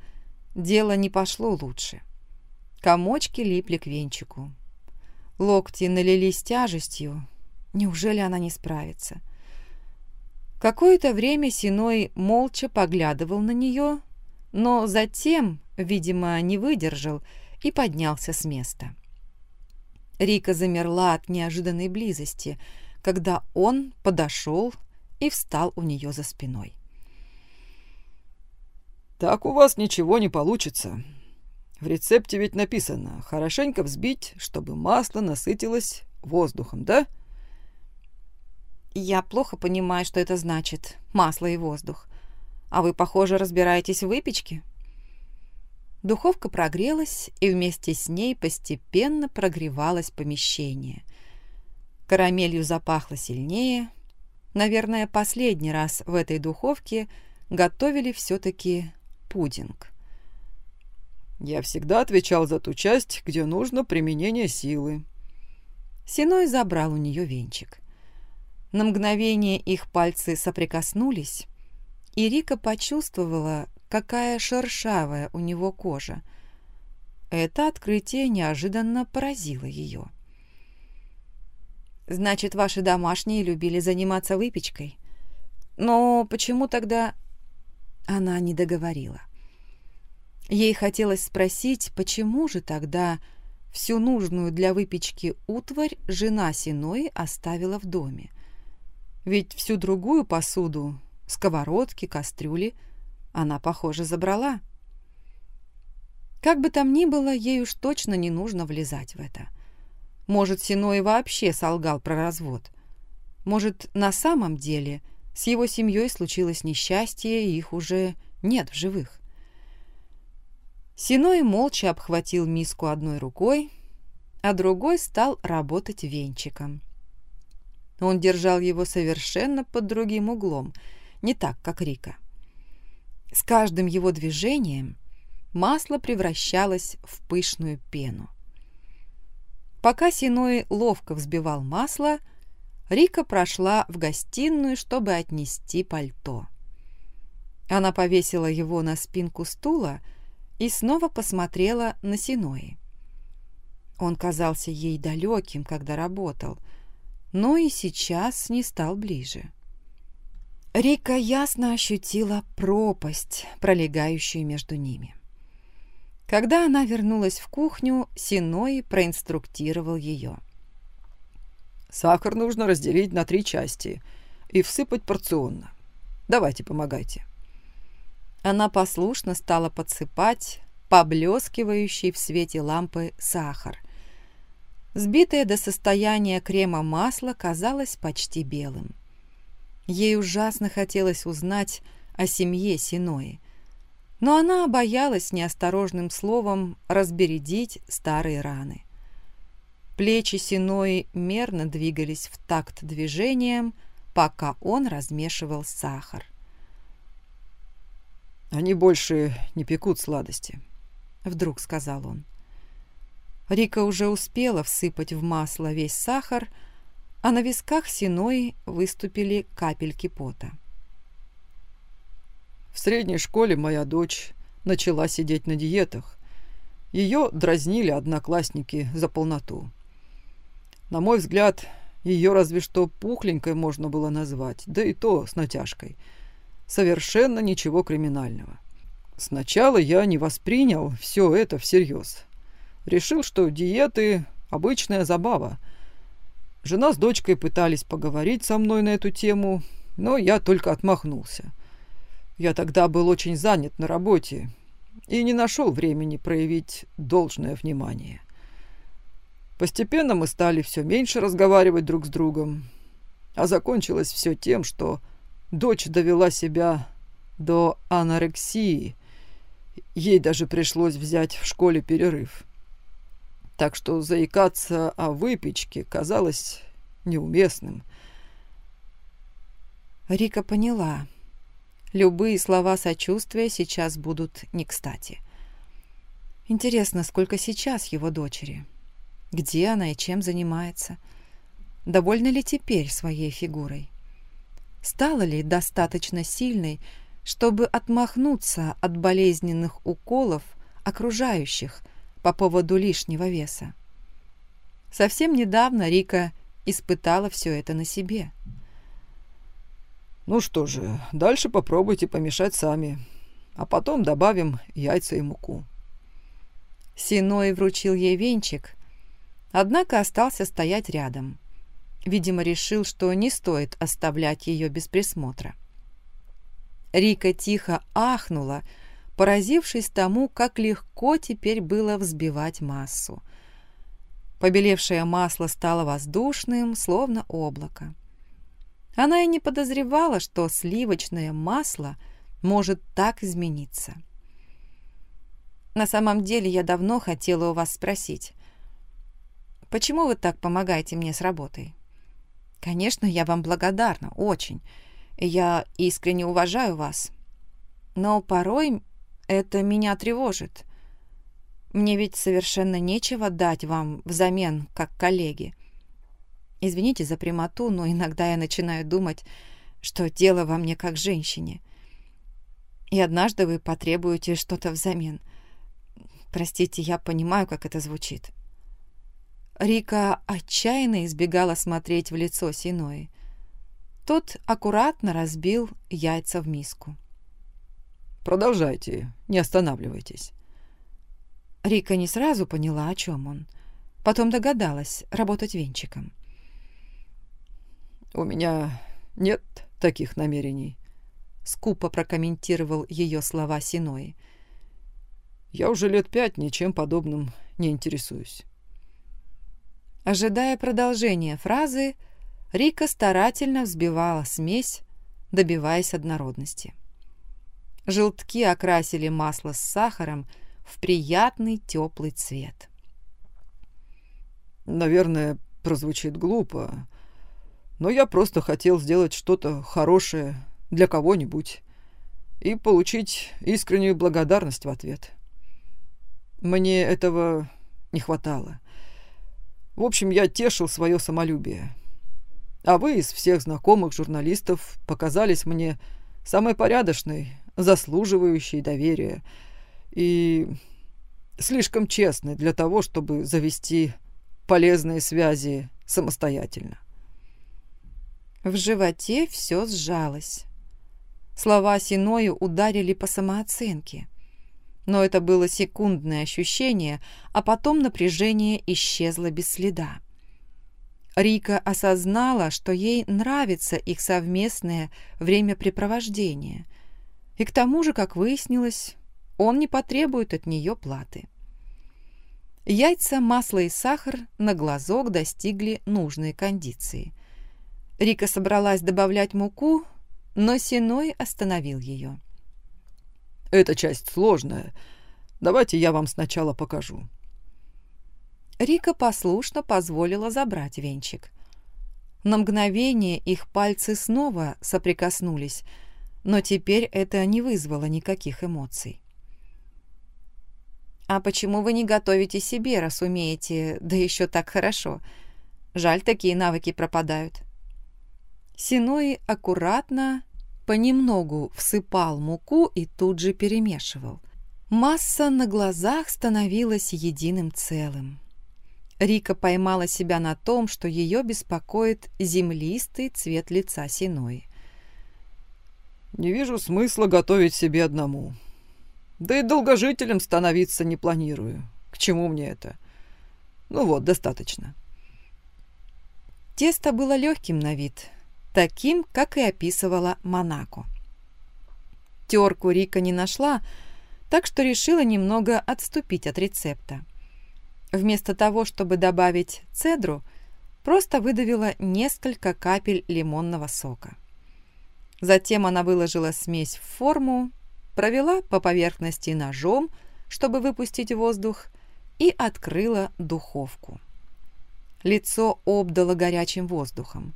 [SPEAKER 1] дело не пошло лучше. Комочки липли к венчику. Локти налились тяжестью. Неужели она не справится? Какое-то время Синой молча поглядывал на нее, но затем видимо, не выдержал и поднялся с места. Рика замерла от неожиданной близости, когда он подошел и встал у нее за спиной.
[SPEAKER 2] «Так у вас ничего не получится. В рецепте ведь написано «хорошенько взбить, чтобы масло насытилось воздухом», да?»
[SPEAKER 1] «Я плохо понимаю, что это значит «масло и воздух». А вы, похоже, разбираетесь в выпечке?» Духовка прогрелась, и вместе с ней постепенно прогревалось помещение. Карамелью запахло сильнее. Наверное, последний раз в этой духовке готовили все-таки пудинг.
[SPEAKER 2] «Я всегда отвечал за ту часть, где нужно применение силы».
[SPEAKER 1] Синой забрал у нее венчик. На мгновение их пальцы соприкоснулись, и Рика почувствовала, какая шершавая у него кожа. Это открытие неожиданно поразило ее. «Значит, ваши домашние любили заниматься выпечкой? Но почему тогда...» Она не договорила. Ей хотелось спросить, почему же тогда всю нужную для выпечки утварь жена Синои оставила в доме. Ведь всю другую посуду, сковородки, кастрюли, она, похоже, забрала. Как бы там ни было, ей уж точно не нужно влезать в это. Может, Синой вообще солгал про развод. Может, на самом деле с его семьей случилось несчастье, и их уже нет в живых. Синой молча обхватил миску одной рукой, а другой стал работать венчиком. Он держал его совершенно под другим углом, не так, как Рика. С каждым его движением масло превращалось в пышную пену. Пока Синой ловко взбивал масло, Рика прошла в гостиную, чтобы отнести пальто. Она повесила его на спинку стула и снова посмотрела на Синои. Он казался ей далеким, когда работал – но и сейчас не стал ближе. Рика ясно ощутила пропасть, пролегающую между ними. Когда она вернулась в кухню, Синой проинструктировал ее.
[SPEAKER 2] «Сахар нужно разделить на три части и всыпать порционно. Давайте, помогайте».
[SPEAKER 1] Она послушно стала подсыпать поблескивающий в свете лампы сахар, Сбитое до состояния крема масло казалось почти белым. Ей ужасно хотелось узнать о семье Синои, но она боялась неосторожным словом разбередить старые раны. Плечи Синои мерно двигались в такт движением, пока он размешивал сахар.
[SPEAKER 2] «Они больше не пекут сладости», — вдруг сказал он.
[SPEAKER 1] Рика уже успела всыпать в масло весь сахар, а на висках Синои выступили капельки пота.
[SPEAKER 2] В средней школе моя дочь начала сидеть на диетах. Ее дразнили одноклассники за полноту. На мой взгляд, ее разве что пухленькой можно было назвать, да и то с натяжкой. Совершенно ничего криминального. Сначала я не воспринял все это всерьез, Решил, что диеты – обычная забава. Жена с дочкой пытались поговорить со мной на эту тему, но я только отмахнулся. Я тогда был очень занят на работе и не нашел времени проявить должное внимание. Постепенно мы стали все меньше разговаривать друг с другом, а закончилось все тем, что дочь довела себя до анорексии. Ей даже пришлось взять в школе перерыв так что заикаться о выпечке казалось неуместным.
[SPEAKER 1] Рика поняла. Любые слова сочувствия сейчас будут не кстати. Интересно, сколько сейчас его дочери? Где она и чем занимается? Довольна ли теперь своей фигурой? Стала ли достаточно сильной, чтобы отмахнуться от болезненных уколов окружающих – по поводу лишнего веса. Совсем недавно Рика испытала все это на себе.
[SPEAKER 2] «Ну что же, дальше попробуйте помешать сами, а потом добавим яйца и муку».
[SPEAKER 1] Синой вручил ей венчик, однако остался стоять рядом. Видимо, решил, что не стоит оставлять ее без присмотра. Рика тихо ахнула, поразившись тому, как легко теперь было взбивать массу. Побелевшее масло стало воздушным, словно облако. Она и не подозревала, что сливочное масло может так измениться. На самом деле я давно хотела у вас спросить, почему вы так помогаете мне с работой? Конечно, я вам благодарна, очень. Я искренне уважаю вас. Но порой это меня тревожит. Мне ведь совершенно нечего дать вам взамен, как коллеге. Извините за прямоту, но иногда я начинаю думать, что дело во мне как женщине. И однажды вы потребуете что-то взамен. Простите, я понимаю, как это звучит. Рика отчаянно избегала смотреть в лицо Синои. Тот аккуратно разбил яйца в миску.
[SPEAKER 2] «Продолжайте, не останавливайтесь».
[SPEAKER 1] Рика не сразу поняла, о чем он. Потом догадалась работать венчиком.
[SPEAKER 2] «У меня нет таких намерений», — скупо прокомментировал ее слова Синои. «Я уже лет пять ничем подобным не интересуюсь».
[SPEAKER 1] Ожидая продолжения фразы, Рика старательно взбивала смесь, добиваясь однородности. Желтки окрасили масло с сахаром в приятный теплый цвет.
[SPEAKER 2] «Наверное, прозвучит глупо, но я просто хотел сделать что-то хорошее для кого-нибудь и получить искреннюю благодарность в ответ. Мне этого не хватало. В общем, я тешил свое самолюбие. А вы из всех знакомых журналистов показались мне самой порядочной, заслуживающей доверия и слишком честной для того, чтобы завести полезные связи самостоятельно.
[SPEAKER 1] В животе все сжалось. Слова Синою ударили по самооценке но это было секундное ощущение, а потом напряжение исчезло без следа. Рика осознала, что ей нравится их совместное времяпрепровождение, и к тому же, как выяснилось, он не потребует от нее платы. Яйца, масло и сахар на глазок достигли нужной кондиции. Рика собралась добавлять муку, но Синой остановил ее.
[SPEAKER 2] Эта часть сложная. Давайте я вам сначала покажу».
[SPEAKER 1] Рика послушно позволила забрать венчик. На мгновение их пальцы снова соприкоснулись, но теперь это не вызвало никаких эмоций. «А почему вы не готовите себе, раз умеете, да еще так хорошо? Жаль, такие навыки пропадают». Синой аккуратно понемногу всыпал муку и тут же перемешивал. Масса на глазах становилась единым целым. Рика поймала себя на том, что ее беспокоит землистый цвет лица Синой.
[SPEAKER 2] «Не вижу смысла готовить себе одному. Да и долгожителем становиться не планирую. К чему мне это? Ну вот, достаточно».
[SPEAKER 1] Тесто было легким на вид, таким, как и описывала Монако. Терку Рика не нашла, так что решила немного отступить от рецепта. Вместо того, чтобы добавить цедру, просто выдавила несколько капель лимонного сока. Затем она выложила смесь в форму, провела по поверхности ножом, чтобы выпустить воздух, и открыла духовку. Лицо обдало горячим воздухом.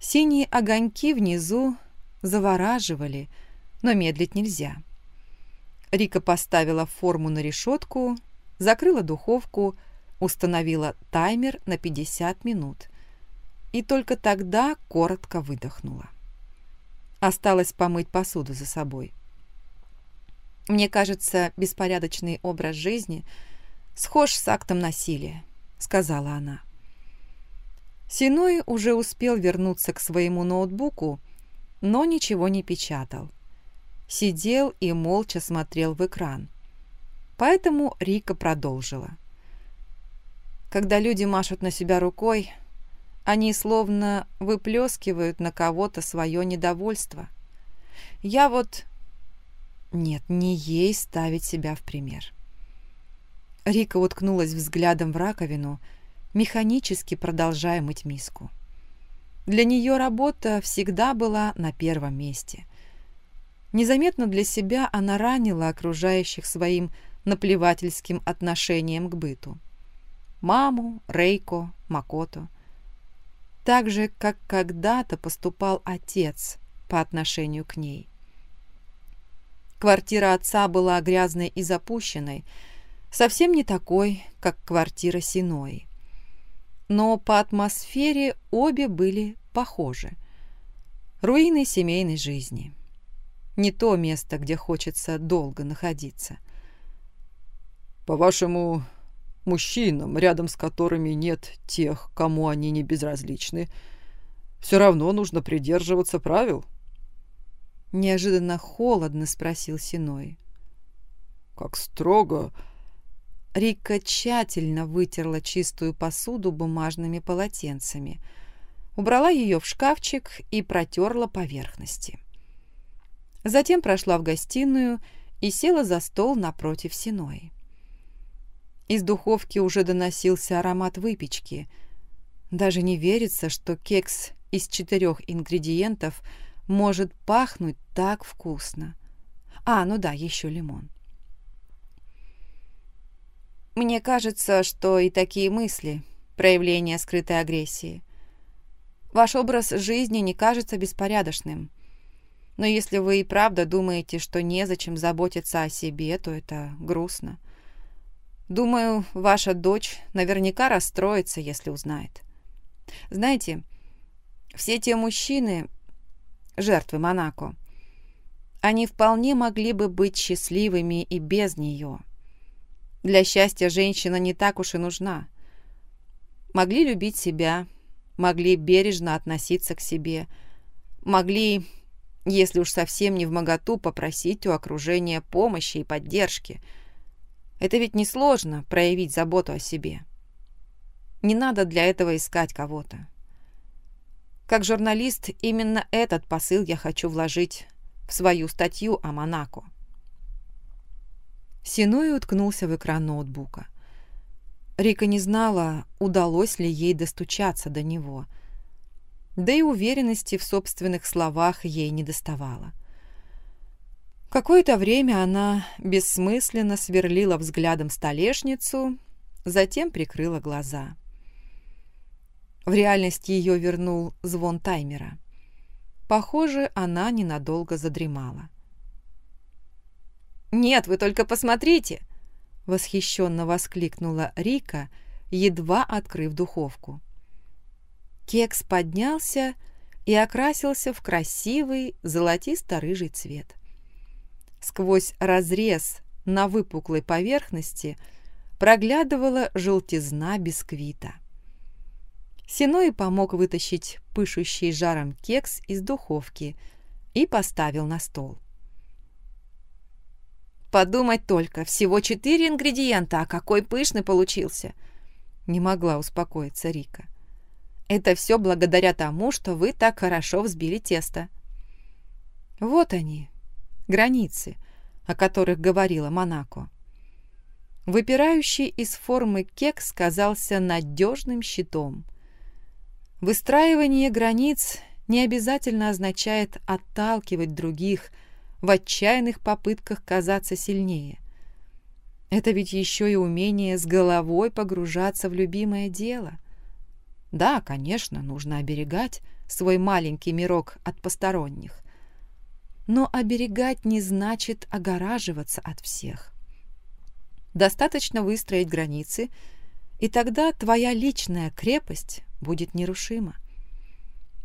[SPEAKER 1] Синие огоньки внизу завораживали, но медлить нельзя. Рика поставила форму на решетку, закрыла духовку, установила таймер на 50 минут и только тогда коротко выдохнула. Осталось помыть посуду за собой. «Мне кажется, беспорядочный образ жизни схож с актом насилия», — сказала она. Синой уже успел вернуться к своему ноутбуку, но ничего не печатал. Сидел и молча смотрел в экран. Поэтому Рика продолжила. Когда люди машут на себя рукой, они словно выплескивают на кого-то свое недовольство. Я вот... Нет, не ей ставить себя в пример. Рика уткнулась взглядом в раковину, механически продолжая мыть миску. Для нее работа всегда была на первом месте. Незаметно для себя она ранила окружающих своим наплевательским отношением к быту. Маму, Рейко, Макото. Так же, как когда-то поступал отец по отношению к ней. Квартира отца была грязной и запущенной, совсем не такой, как квартира Синои. Но по атмосфере обе были похожи. Руины семейной жизни. Не то место, где хочется долго находиться.
[SPEAKER 2] «По-вашему, мужчинам, рядом с которыми нет тех, кому они не безразличны, все равно нужно придерживаться правил?»
[SPEAKER 1] Неожиданно холодно спросил Синой.
[SPEAKER 2] «Как строго...»
[SPEAKER 1] Рика тщательно вытерла чистую посуду бумажными полотенцами, убрала ее в шкафчик и протерла поверхности. Затем прошла в гостиную и села за стол напротив Синой. Из духовки уже доносился аромат выпечки. Даже не верится, что кекс из четырех ингредиентов может пахнуть так вкусно. А, ну да, еще лимон. Мне кажется, что и такие мысли – проявление скрытой агрессии. Ваш образ жизни не кажется беспорядочным. Но если вы и правда думаете, что незачем заботиться о себе, то это грустно. Думаю, ваша дочь наверняка расстроится, если узнает. Знаете, все те мужчины, жертвы Монако, они вполне могли бы быть счастливыми и без нее. Для счастья женщина не так уж и нужна. Могли любить себя, могли бережно относиться к себе, могли, если уж совсем не в моготу, попросить у окружения помощи и поддержки. Это ведь несложно проявить заботу о себе. Не надо для этого искать кого-то. Как журналист, именно этот посыл я хочу вложить в свою статью о Монако. Синой уткнулся в экран ноутбука. Рика не знала, удалось ли ей достучаться до него. Да и уверенности в собственных словах ей не доставало. Какое-то время она бессмысленно сверлила взглядом столешницу, затем прикрыла глаза. В реальность ее вернул звон таймера. Похоже, она ненадолго задремала. «Нет, вы только посмотрите!» — восхищенно воскликнула Рика, едва открыв духовку. Кекс поднялся и окрасился в красивый золотисто-рыжий цвет. Сквозь разрез на выпуклой поверхности проглядывала желтизна бисквита. Синой помог вытащить пышущий жаром кекс из духовки и поставил на стол. Подумать только, всего четыре ингредиента, а какой пышный получился. Не могла успокоиться Рика. Это все благодаря тому, что вы так хорошо взбили тесто. Вот они, границы, о которых говорила Монако. Выпирающий из формы кекс казался надежным щитом. Выстраивание границ не обязательно означает отталкивать других – в отчаянных попытках казаться сильнее. Это ведь еще и умение с головой погружаться в любимое дело. Да, конечно, нужно оберегать свой маленький мирок от посторонних. Но оберегать не значит огораживаться от всех. Достаточно выстроить границы, и тогда твоя личная крепость будет нерушима.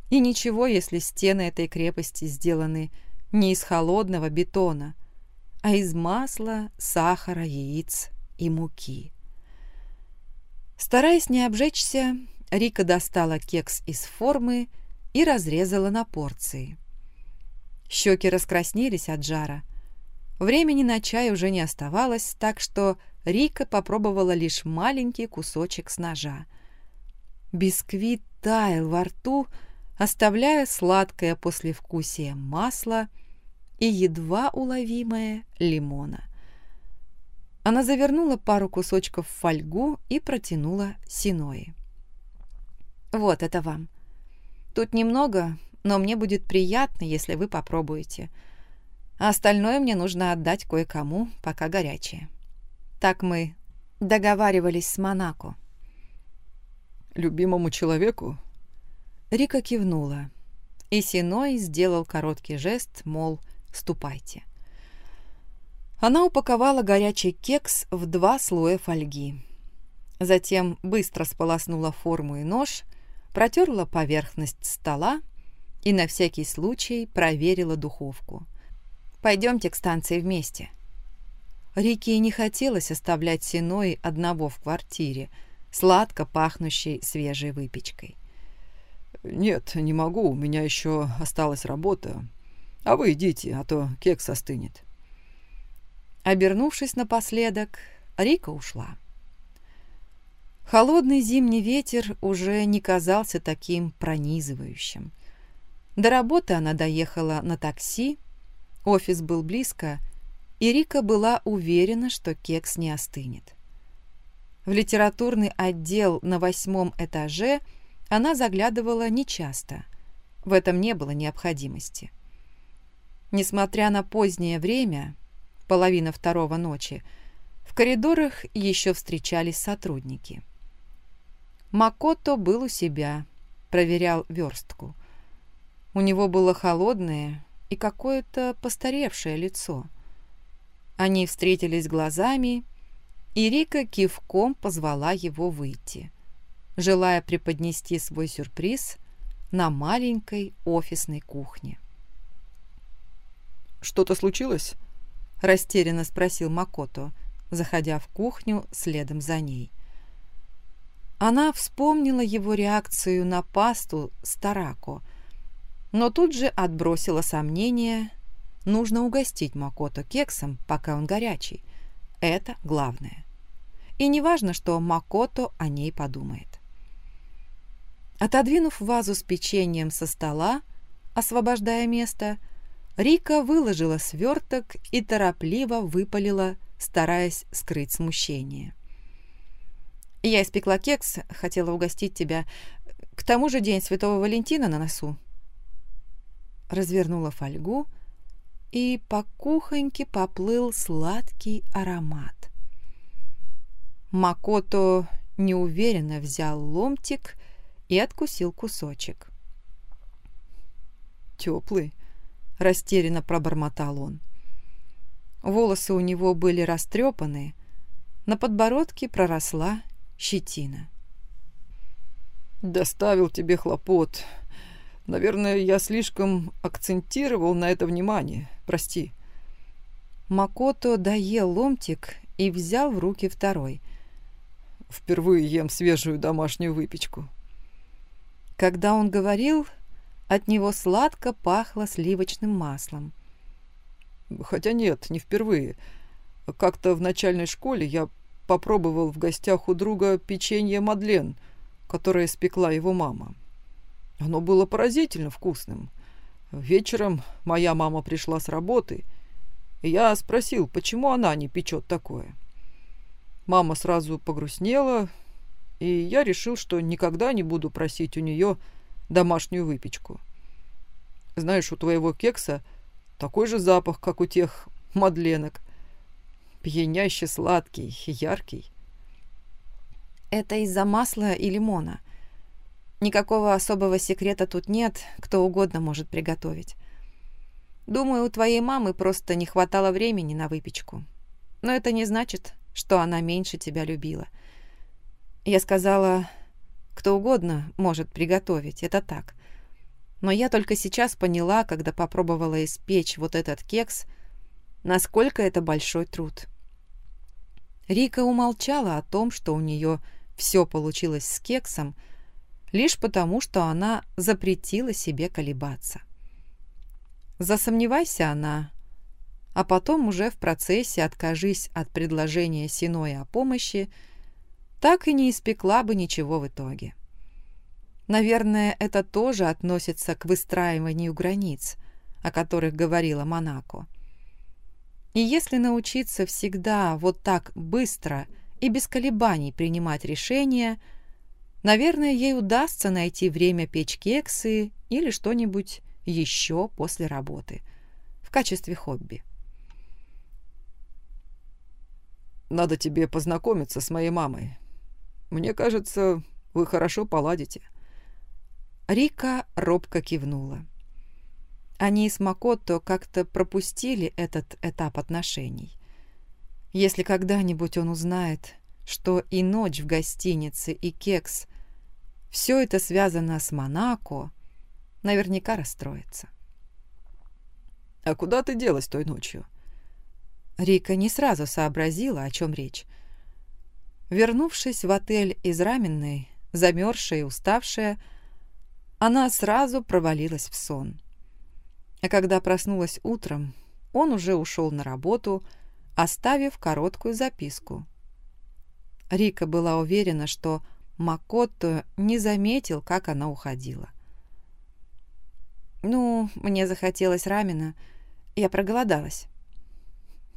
[SPEAKER 1] И ничего, если стены этой крепости сделаны не из холодного бетона, а из масла, сахара, яиц и муки. Стараясь не обжечься, Рика достала кекс из формы и разрезала на порции. Щеки раскраснелись от жара. Времени на чай уже не оставалось, так что Рика попробовала лишь маленький кусочек с ножа. Бисквит таял во рту, оставляя сладкое послевкусие масла и едва уловимое лимона. Она завернула пару кусочков в фольгу и протянула Синои. «Вот это вам. Тут немного, но мне будет приятно, если вы попробуете. А остальное мне нужно отдать кое-кому, пока горячее. Так мы договаривались с Монако».
[SPEAKER 2] «Любимому человеку?»
[SPEAKER 1] Рика кивнула, и Синой сделал короткий жест, мол, Ступайте. Она упаковала горячий кекс в два слоя фольги. Затем быстро сполоснула форму и нож, протерла поверхность стола и на всякий случай проверила духовку. «Пойдемте к станции вместе». Рике не хотелось оставлять Синой одного в квартире, сладко пахнущей свежей выпечкой.
[SPEAKER 2] «Нет, не могу, у меня еще осталась работа. А вы идите, а то кекс остынет».
[SPEAKER 1] Обернувшись напоследок, Рика ушла. Холодный зимний ветер уже не казался таким пронизывающим. До работы она доехала на такси, офис был близко, и Рика была уверена, что кекс не остынет. В литературный отдел на восьмом этаже она заглядывала нечасто. В этом не было необходимости. Несмотря на позднее время, половина второго ночи, в коридорах еще встречались сотрудники. Макото был у себя, проверял верстку. У него было холодное и какое-то постаревшее лицо. Они встретились глазами, и Рика кивком позвала его выйти, желая преподнести свой сюрприз на маленькой офисной кухне.
[SPEAKER 2] «Что-то случилось?» – растерянно спросил Макото, заходя в кухню следом за ней.
[SPEAKER 1] Она вспомнила его реакцию на пасту с тарако – но тут же отбросила сомнения. Нужно угостить Макото кексом, пока он горячий. Это главное. И не важно, что Макото о ней подумает. Отодвинув вазу с печеньем со стола, освобождая место, Рика выложила сверток и торопливо выпалила, стараясь скрыть смущение. «Я испекла кекс, хотела угостить тебя. К тому же день Святого Валентина на носу развернула фольгу, и по кухоньке поплыл сладкий аромат. Макото неуверенно взял ломтик и откусил кусочек.
[SPEAKER 2] «Теплый», — растерянно пробормотал он.
[SPEAKER 1] Волосы у него были растрепаны, на подбородке проросла щетина.
[SPEAKER 2] «Доставил тебе хлопот», Наверное, я слишком акцентировал на это внимание. Прости.
[SPEAKER 1] Макото доел ломтик и взял в руки второй.
[SPEAKER 2] Впервые ем свежую домашнюю выпечку.
[SPEAKER 1] Когда он говорил, от него сладко пахло сливочным маслом.
[SPEAKER 2] Хотя нет, не впервые. Как-то в начальной школе я попробовал в гостях у друга печенье Мадлен, которое испекла его мама. Оно было поразительно вкусным. Вечером моя мама пришла с работы, и я спросил, почему она не печет такое. Мама сразу погрустнела, и я решил, что никогда не буду просить у нее домашнюю выпечку. Знаешь, у твоего кекса такой же запах, как у тех мадленок. Пьяняще сладкий яркий.
[SPEAKER 1] Это из-за масла и лимона – Никакого особого секрета тут нет, кто угодно может приготовить. Думаю, у твоей мамы просто не хватало времени на выпечку. Но это не значит, что она меньше тебя любила. Я сказала, кто угодно может приготовить, это так. Но я только сейчас поняла, когда попробовала испечь вот этот кекс, насколько это большой труд. Рика умолчала о том, что у нее все получилось с кексом, лишь потому, что она запретила себе колебаться. Засомневайся она, а потом уже в процессе откажись от предложения Синоя о помощи, так и не испекла бы ничего в итоге. Наверное, это тоже относится к выстраиванию границ, о которых говорила Монако. И если научиться всегда вот так быстро и без колебаний принимать решения – Наверное, ей удастся найти время печь кексы или что-нибудь еще после работы в качестве хобби.
[SPEAKER 2] «Надо тебе познакомиться с моей мамой. Мне кажется, вы хорошо поладите».
[SPEAKER 1] Рика робко кивнула. Они с Макото как-то пропустили этот этап отношений. Если когда-нибудь он узнает, что и ночь в гостинице, и кекс – все это связано с Монако, наверняка расстроится.
[SPEAKER 2] «А куда ты делась той ночью?»
[SPEAKER 1] Рика не сразу сообразила, о чем речь. Вернувшись в отель из Раменной, замерзшая и уставшая, она сразу провалилась в сон. А когда проснулась утром, он уже ушел на работу, оставив короткую записку. Рика была уверена, что Макотто не заметил, как она уходила. «Ну, мне захотелось рамена. Я проголодалась».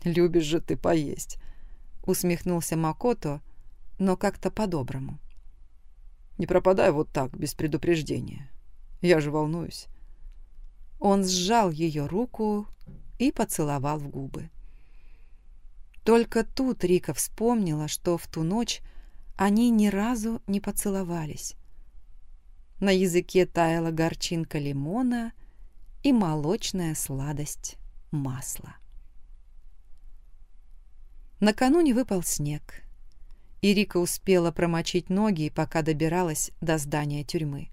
[SPEAKER 2] «Любишь же ты поесть», —
[SPEAKER 1] усмехнулся Макото, но как-то по-доброму.
[SPEAKER 2] «Не пропадай вот так, без предупреждения. Я же волнуюсь».
[SPEAKER 1] Он сжал ее руку и поцеловал в губы. Только тут Рика вспомнила, что в ту ночь они ни разу не поцеловались. На языке таяла горчинка лимона и молочная сладость масла. Накануне выпал снег, и Рика успела промочить ноги, пока добиралась до здания тюрьмы.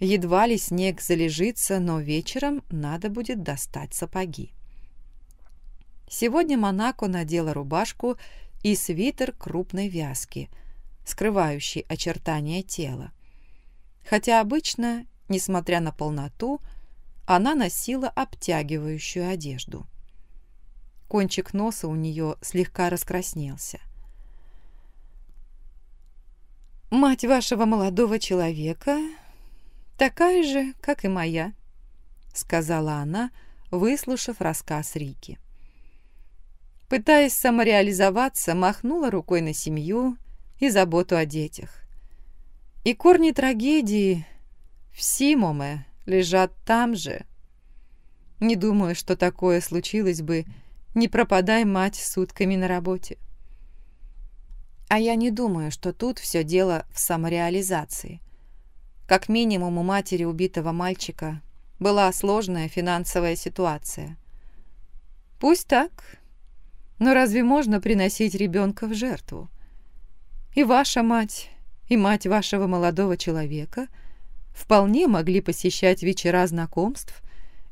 [SPEAKER 1] Едва ли снег залежится, но вечером надо будет достать сапоги. Сегодня Монако надела рубашку и свитер крупной вязки, скрывающий очертания тела. Хотя обычно, несмотря на полноту, она носила обтягивающую одежду. Кончик носа у нее слегка раскраснелся. «Мать вашего молодого человека такая же, как и моя», — сказала она, выслушав рассказ Рики. Пытаясь самореализоваться, махнула рукой на семью и заботу о детях. И корни трагедии в Симоме лежат там же. Не думаю, что такое случилось бы, не пропадай, мать, сутками на работе. А я не думаю, что тут все дело в самореализации. Как минимум у матери убитого мальчика была сложная финансовая ситуация. Пусть так, но разве можно приносить ребенка в жертву? И ваша мать, и мать вашего молодого человека вполне могли посещать вечера знакомств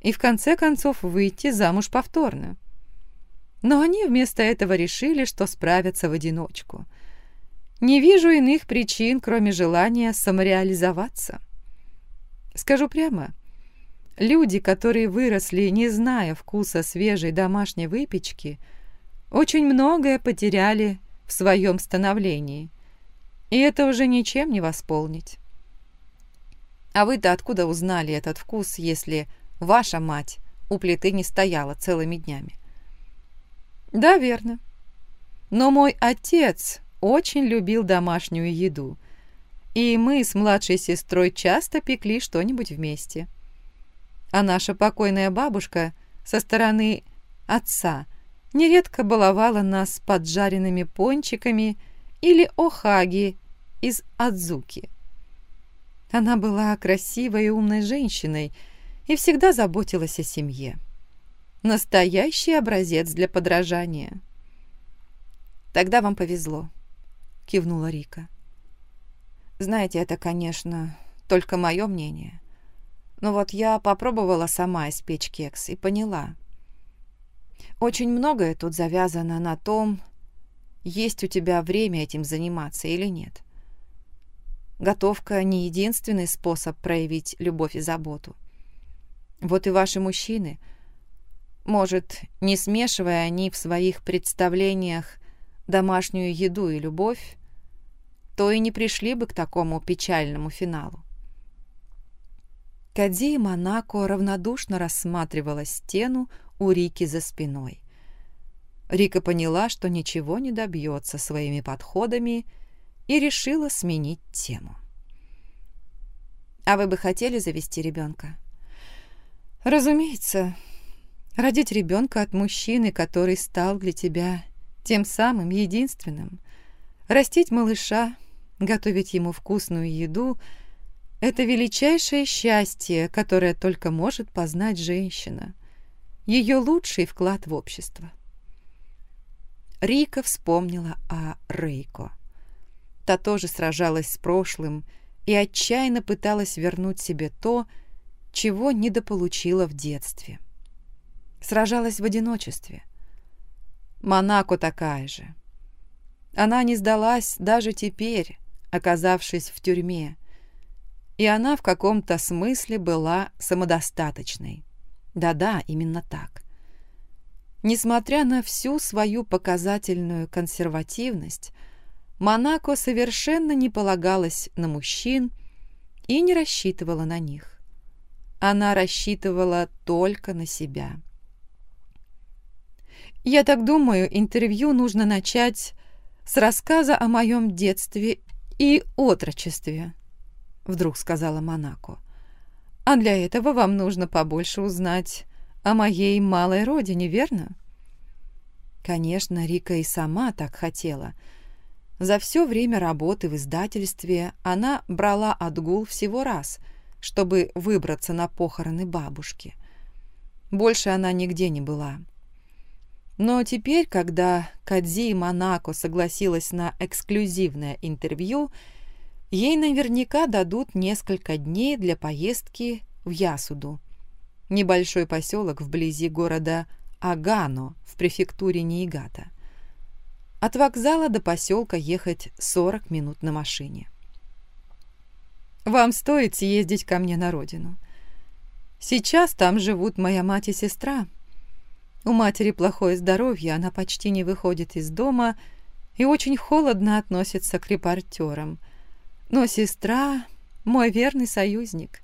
[SPEAKER 1] и в конце концов выйти замуж повторно. Но они вместо этого решили, что справятся в одиночку. Не вижу иных причин, кроме желания самореализоваться. Скажу прямо, люди, которые выросли, не зная вкуса свежей домашней выпечки, очень многое потеряли в своем становлении. И это уже ничем не восполнить. А вы-то откуда узнали этот вкус, если ваша мать у плиты не стояла целыми днями? Да, верно. Но мой отец очень любил домашнюю еду, и мы с младшей сестрой часто пекли что-нибудь вместе. А наша покойная бабушка со стороны отца нередко баловала нас поджаренными пончиками или охаги из адзуки. Она была красивой и умной женщиной и всегда заботилась о семье. Настоящий образец для подражания. Тогда вам повезло, кивнула Рика. Знаете, это, конечно, только мое мнение. Но вот я попробовала сама испечь кекс и поняла. Очень многое тут завязано на том, есть у тебя время этим заниматься или нет. Готовка не единственный способ проявить любовь и заботу. Вот и ваши мужчины – может, не смешивая они в своих представлениях домашнюю еду и любовь, то и не пришли бы к такому печальному финалу. Кади Монако равнодушно рассматривала стену у Рики за спиной. Рика поняла, что ничего не добьется своими подходами и решила сменить тему. «А вы бы хотели завести ребенка?» «Разумеется», Родить ребенка от мужчины, который стал для тебя тем самым единственным. Растить малыша, готовить ему вкусную еду – это величайшее счастье, которое только может познать женщина. Ее лучший вклад в общество. Рика вспомнила о Рейко. Та тоже сражалась с прошлым и отчаянно пыталась вернуть себе то, чего недополучила в детстве. Сражалась в одиночестве. Монако такая же. Она не сдалась даже теперь, оказавшись в тюрьме, и она в каком-то смысле была самодостаточной. Да-да, именно так. Несмотря на всю свою показательную консервативность, Монако совершенно не полагалась на мужчин и не рассчитывала на них. Она рассчитывала только на себя. «Я так думаю, интервью нужно начать с рассказа о моем детстве и отрочестве», — вдруг сказала Монако. «А для этого вам нужно побольше узнать о моей малой родине, верно?» Конечно, Рика и сама так хотела. За все время работы в издательстве она брала отгул всего раз — чтобы выбраться на похороны бабушки. Больше она нигде не была. Но теперь, когда Кадзи Монако согласилась на эксклюзивное интервью, ей наверняка дадут несколько дней для поездки в Ясуду, небольшой поселок вблизи города Агано в префектуре Ниигата. От вокзала до поселка ехать 40 минут на машине. Вам стоит съездить ко мне на родину. Сейчас там живут моя мать и сестра. У матери плохое здоровье, она почти не выходит из дома и очень холодно относится к репортерам. Но сестра — мой верный союзник.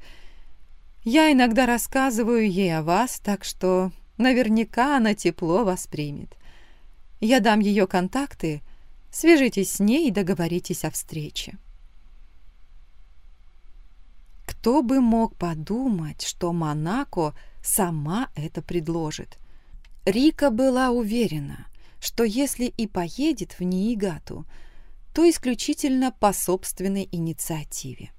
[SPEAKER 1] Я иногда рассказываю ей о вас, так что наверняка она тепло воспримет. Я дам ее контакты, свяжитесь с ней и договоритесь о встрече. Кто бы мог подумать, что Монако сама это предложит? Рика была уверена, что если и поедет в Ниигату, то исключительно по собственной инициативе.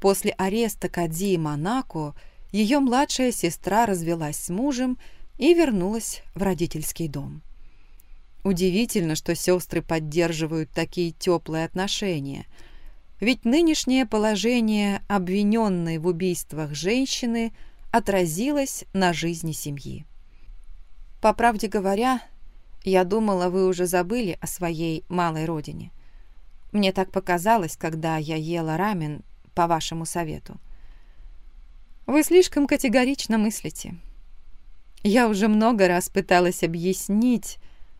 [SPEAKER 1] После ареста Кадзи и Монако ее младшая сестра развелась с мужем и вернулась в родительский дом. Удивительно, что сестры поддерживают такие теплые отношения – ведь нынешнее положение обвиненной в убийствах женщины отразилось на жизни семьи. По правде говоря, я думала, вы уже забыли о своей малой родине. Мне так показалось, когда я ела рамен по вашему совету. Вы слишком категорично мыслите. Я уже много раз пыталась объяснить,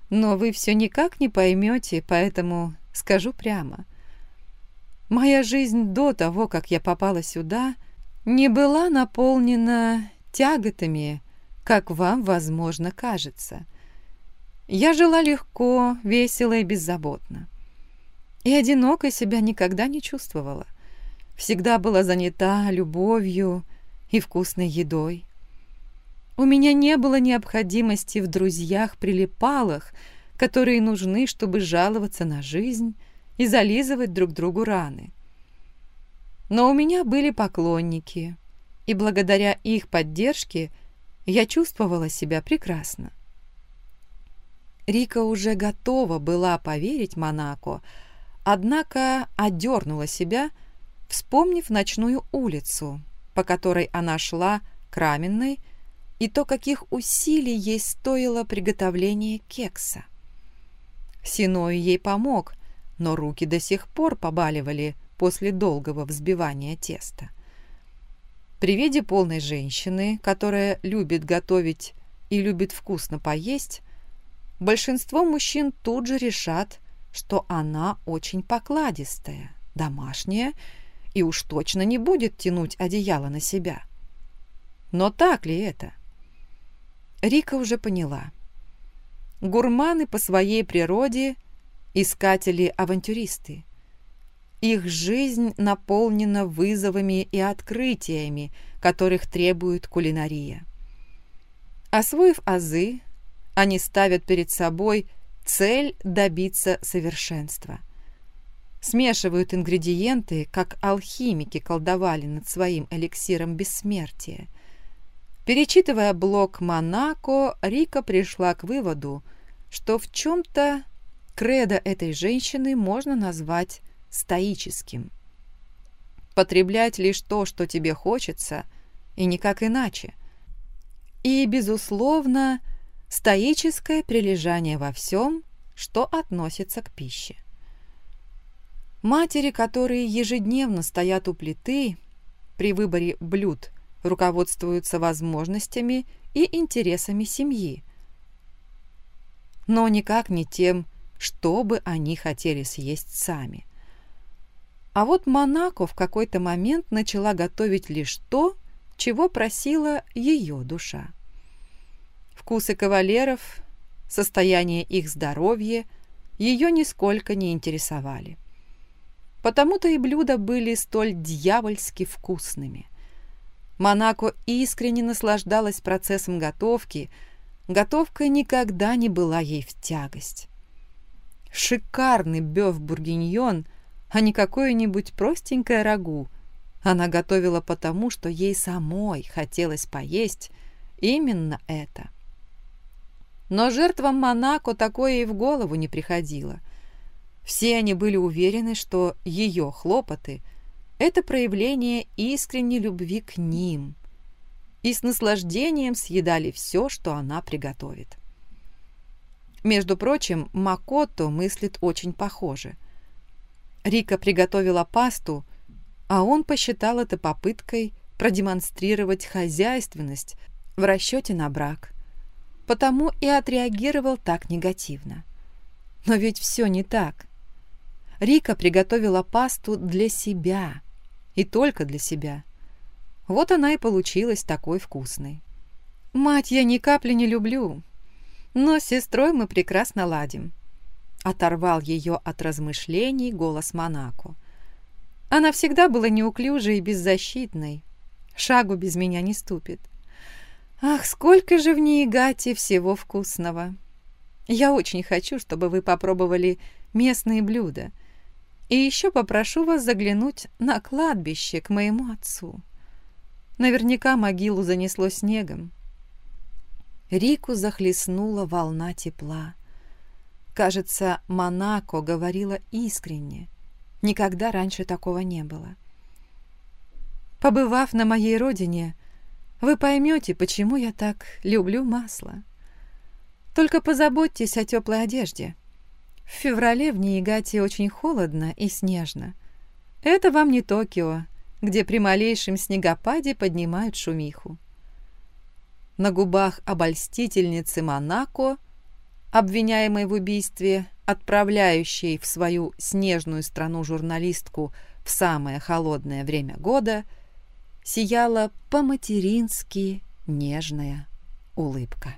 [SPEAKER 1] но вы все никак не поймете, поэтому скажу прямо. Моя жизнь до того, как я попала сюда, не была наполнена тяготами, как вам, возможно, кажется. Я жила легко, весело и беззаботно. И одиноко себя никогда не чувствовала. Всегда была занята любовью и вкусной едой. У меня не было необходимости в друзьях-прилипалах, которые нужны, чтобы жаловаться на жизнь и зализывать друг другу раны. Но у меня были поклонники, и благодаря их поддержке я чувствовала себя прекрасно. Рика уже готова была поверить Монако, однако одернула себя, вспомнив ночную улицу, по которой она шла к Раменной, и то, каких усилий ей стоило приготовление кекса. Синой ей помог, но руки до сих пор побаливали после долгого взбивания теста. При виде полной женщины, которая любит готовить и любит вкусно поесть, большинство мужчин тут же решат, что она очень покладистая, домашняя и уж точно не будет тянуть одеяло на себя. Но так ли это? Рика уже поняла. Гурманы по своей природе – искатели-авантюристы. Их жизнь наполнена вызовами и открытиями, которых требует кулинария. Освоив азы, они ставят перед собой цель добиться совершенства. Смешивают ингредиенты, как алхимики колдовали над своим эликсиром бессмертия. Перечитывая блог «Монако», Рика пришла к выводу, что в чем-то кредо этой женщины можно назвать стоическим. Потреблять лишь то, что тебе хочется, и никак иначе. И, безусловно, стоическое прилежание во всем, что относится к пище. Матери, которые ежедневно стоят у плиты, при выборе блюд руководствуются возможностями и интересами семьи, но никак не тем, что бы они хотели съесть сами. А вот Монако в какой-то момент начала готовить лишь то, чего просила ее душа. Вкусы кавалеров, состояние их здоровья ее нисколько не интересовали. Потому-то и блюда были столь дьявольски вкусными. Монако искренне наслаждалась процессом готовки, готовка никогда не была ей в тягость. Шикарный бёв-бургиньон, а не какое-нибудь простенькое рагу. Она готовила потому, что ей самой хотелось поесть именно это. Но жертвам Монако такое и в голову не приходило. Все они были уверены, что ее хлопоты – это проявление искренней любви к ним, и с наслаждением съедали все, что она приготовит. Между прочим, Макото мыслит очень похоже. Рика приготовила пасту, а он посчитал это попыткой продемонстрировать хозяйственность в расчете на брак. Потому и отреагировал так негативно. Но ведь все не так. Рика приготовила пасту для себя. И только для себя. Вот она и получилась такой вкусной. Мать я ни капли не люблю, но с сестрой мы прекрасно ладим. Оторвал ее от размышлений голос Монако. Она всегда была неуклюжей и беззащитной. Шагу без меня не ступит. Ах, сколько же в Ниигате всего вкусного! Я очень хочу, чтобы вы попробовали местные блюда. И еще попрошу вас заглянуть на кладбище к моему отцу. Наверняка могилу занесло снегом. Рику захлестнула волна тепла. Кажется, Монако говорила искренне. Никогда раньше такого не было. Побывав на моей родине, вы поймете, почему я так люблю масло. Только позаботьтесь о теплой одежде. В феврале в Ниигате очень холодно и снежно. Это вам не Токио, где при малейшем снегопаде поднимают шумиху на губах обольстительницы Монако, обвиняемой в убийстве, отправляющей в свою снежную страну журналистку в самое холодное время года, сияла по-матерински нежная улыбка.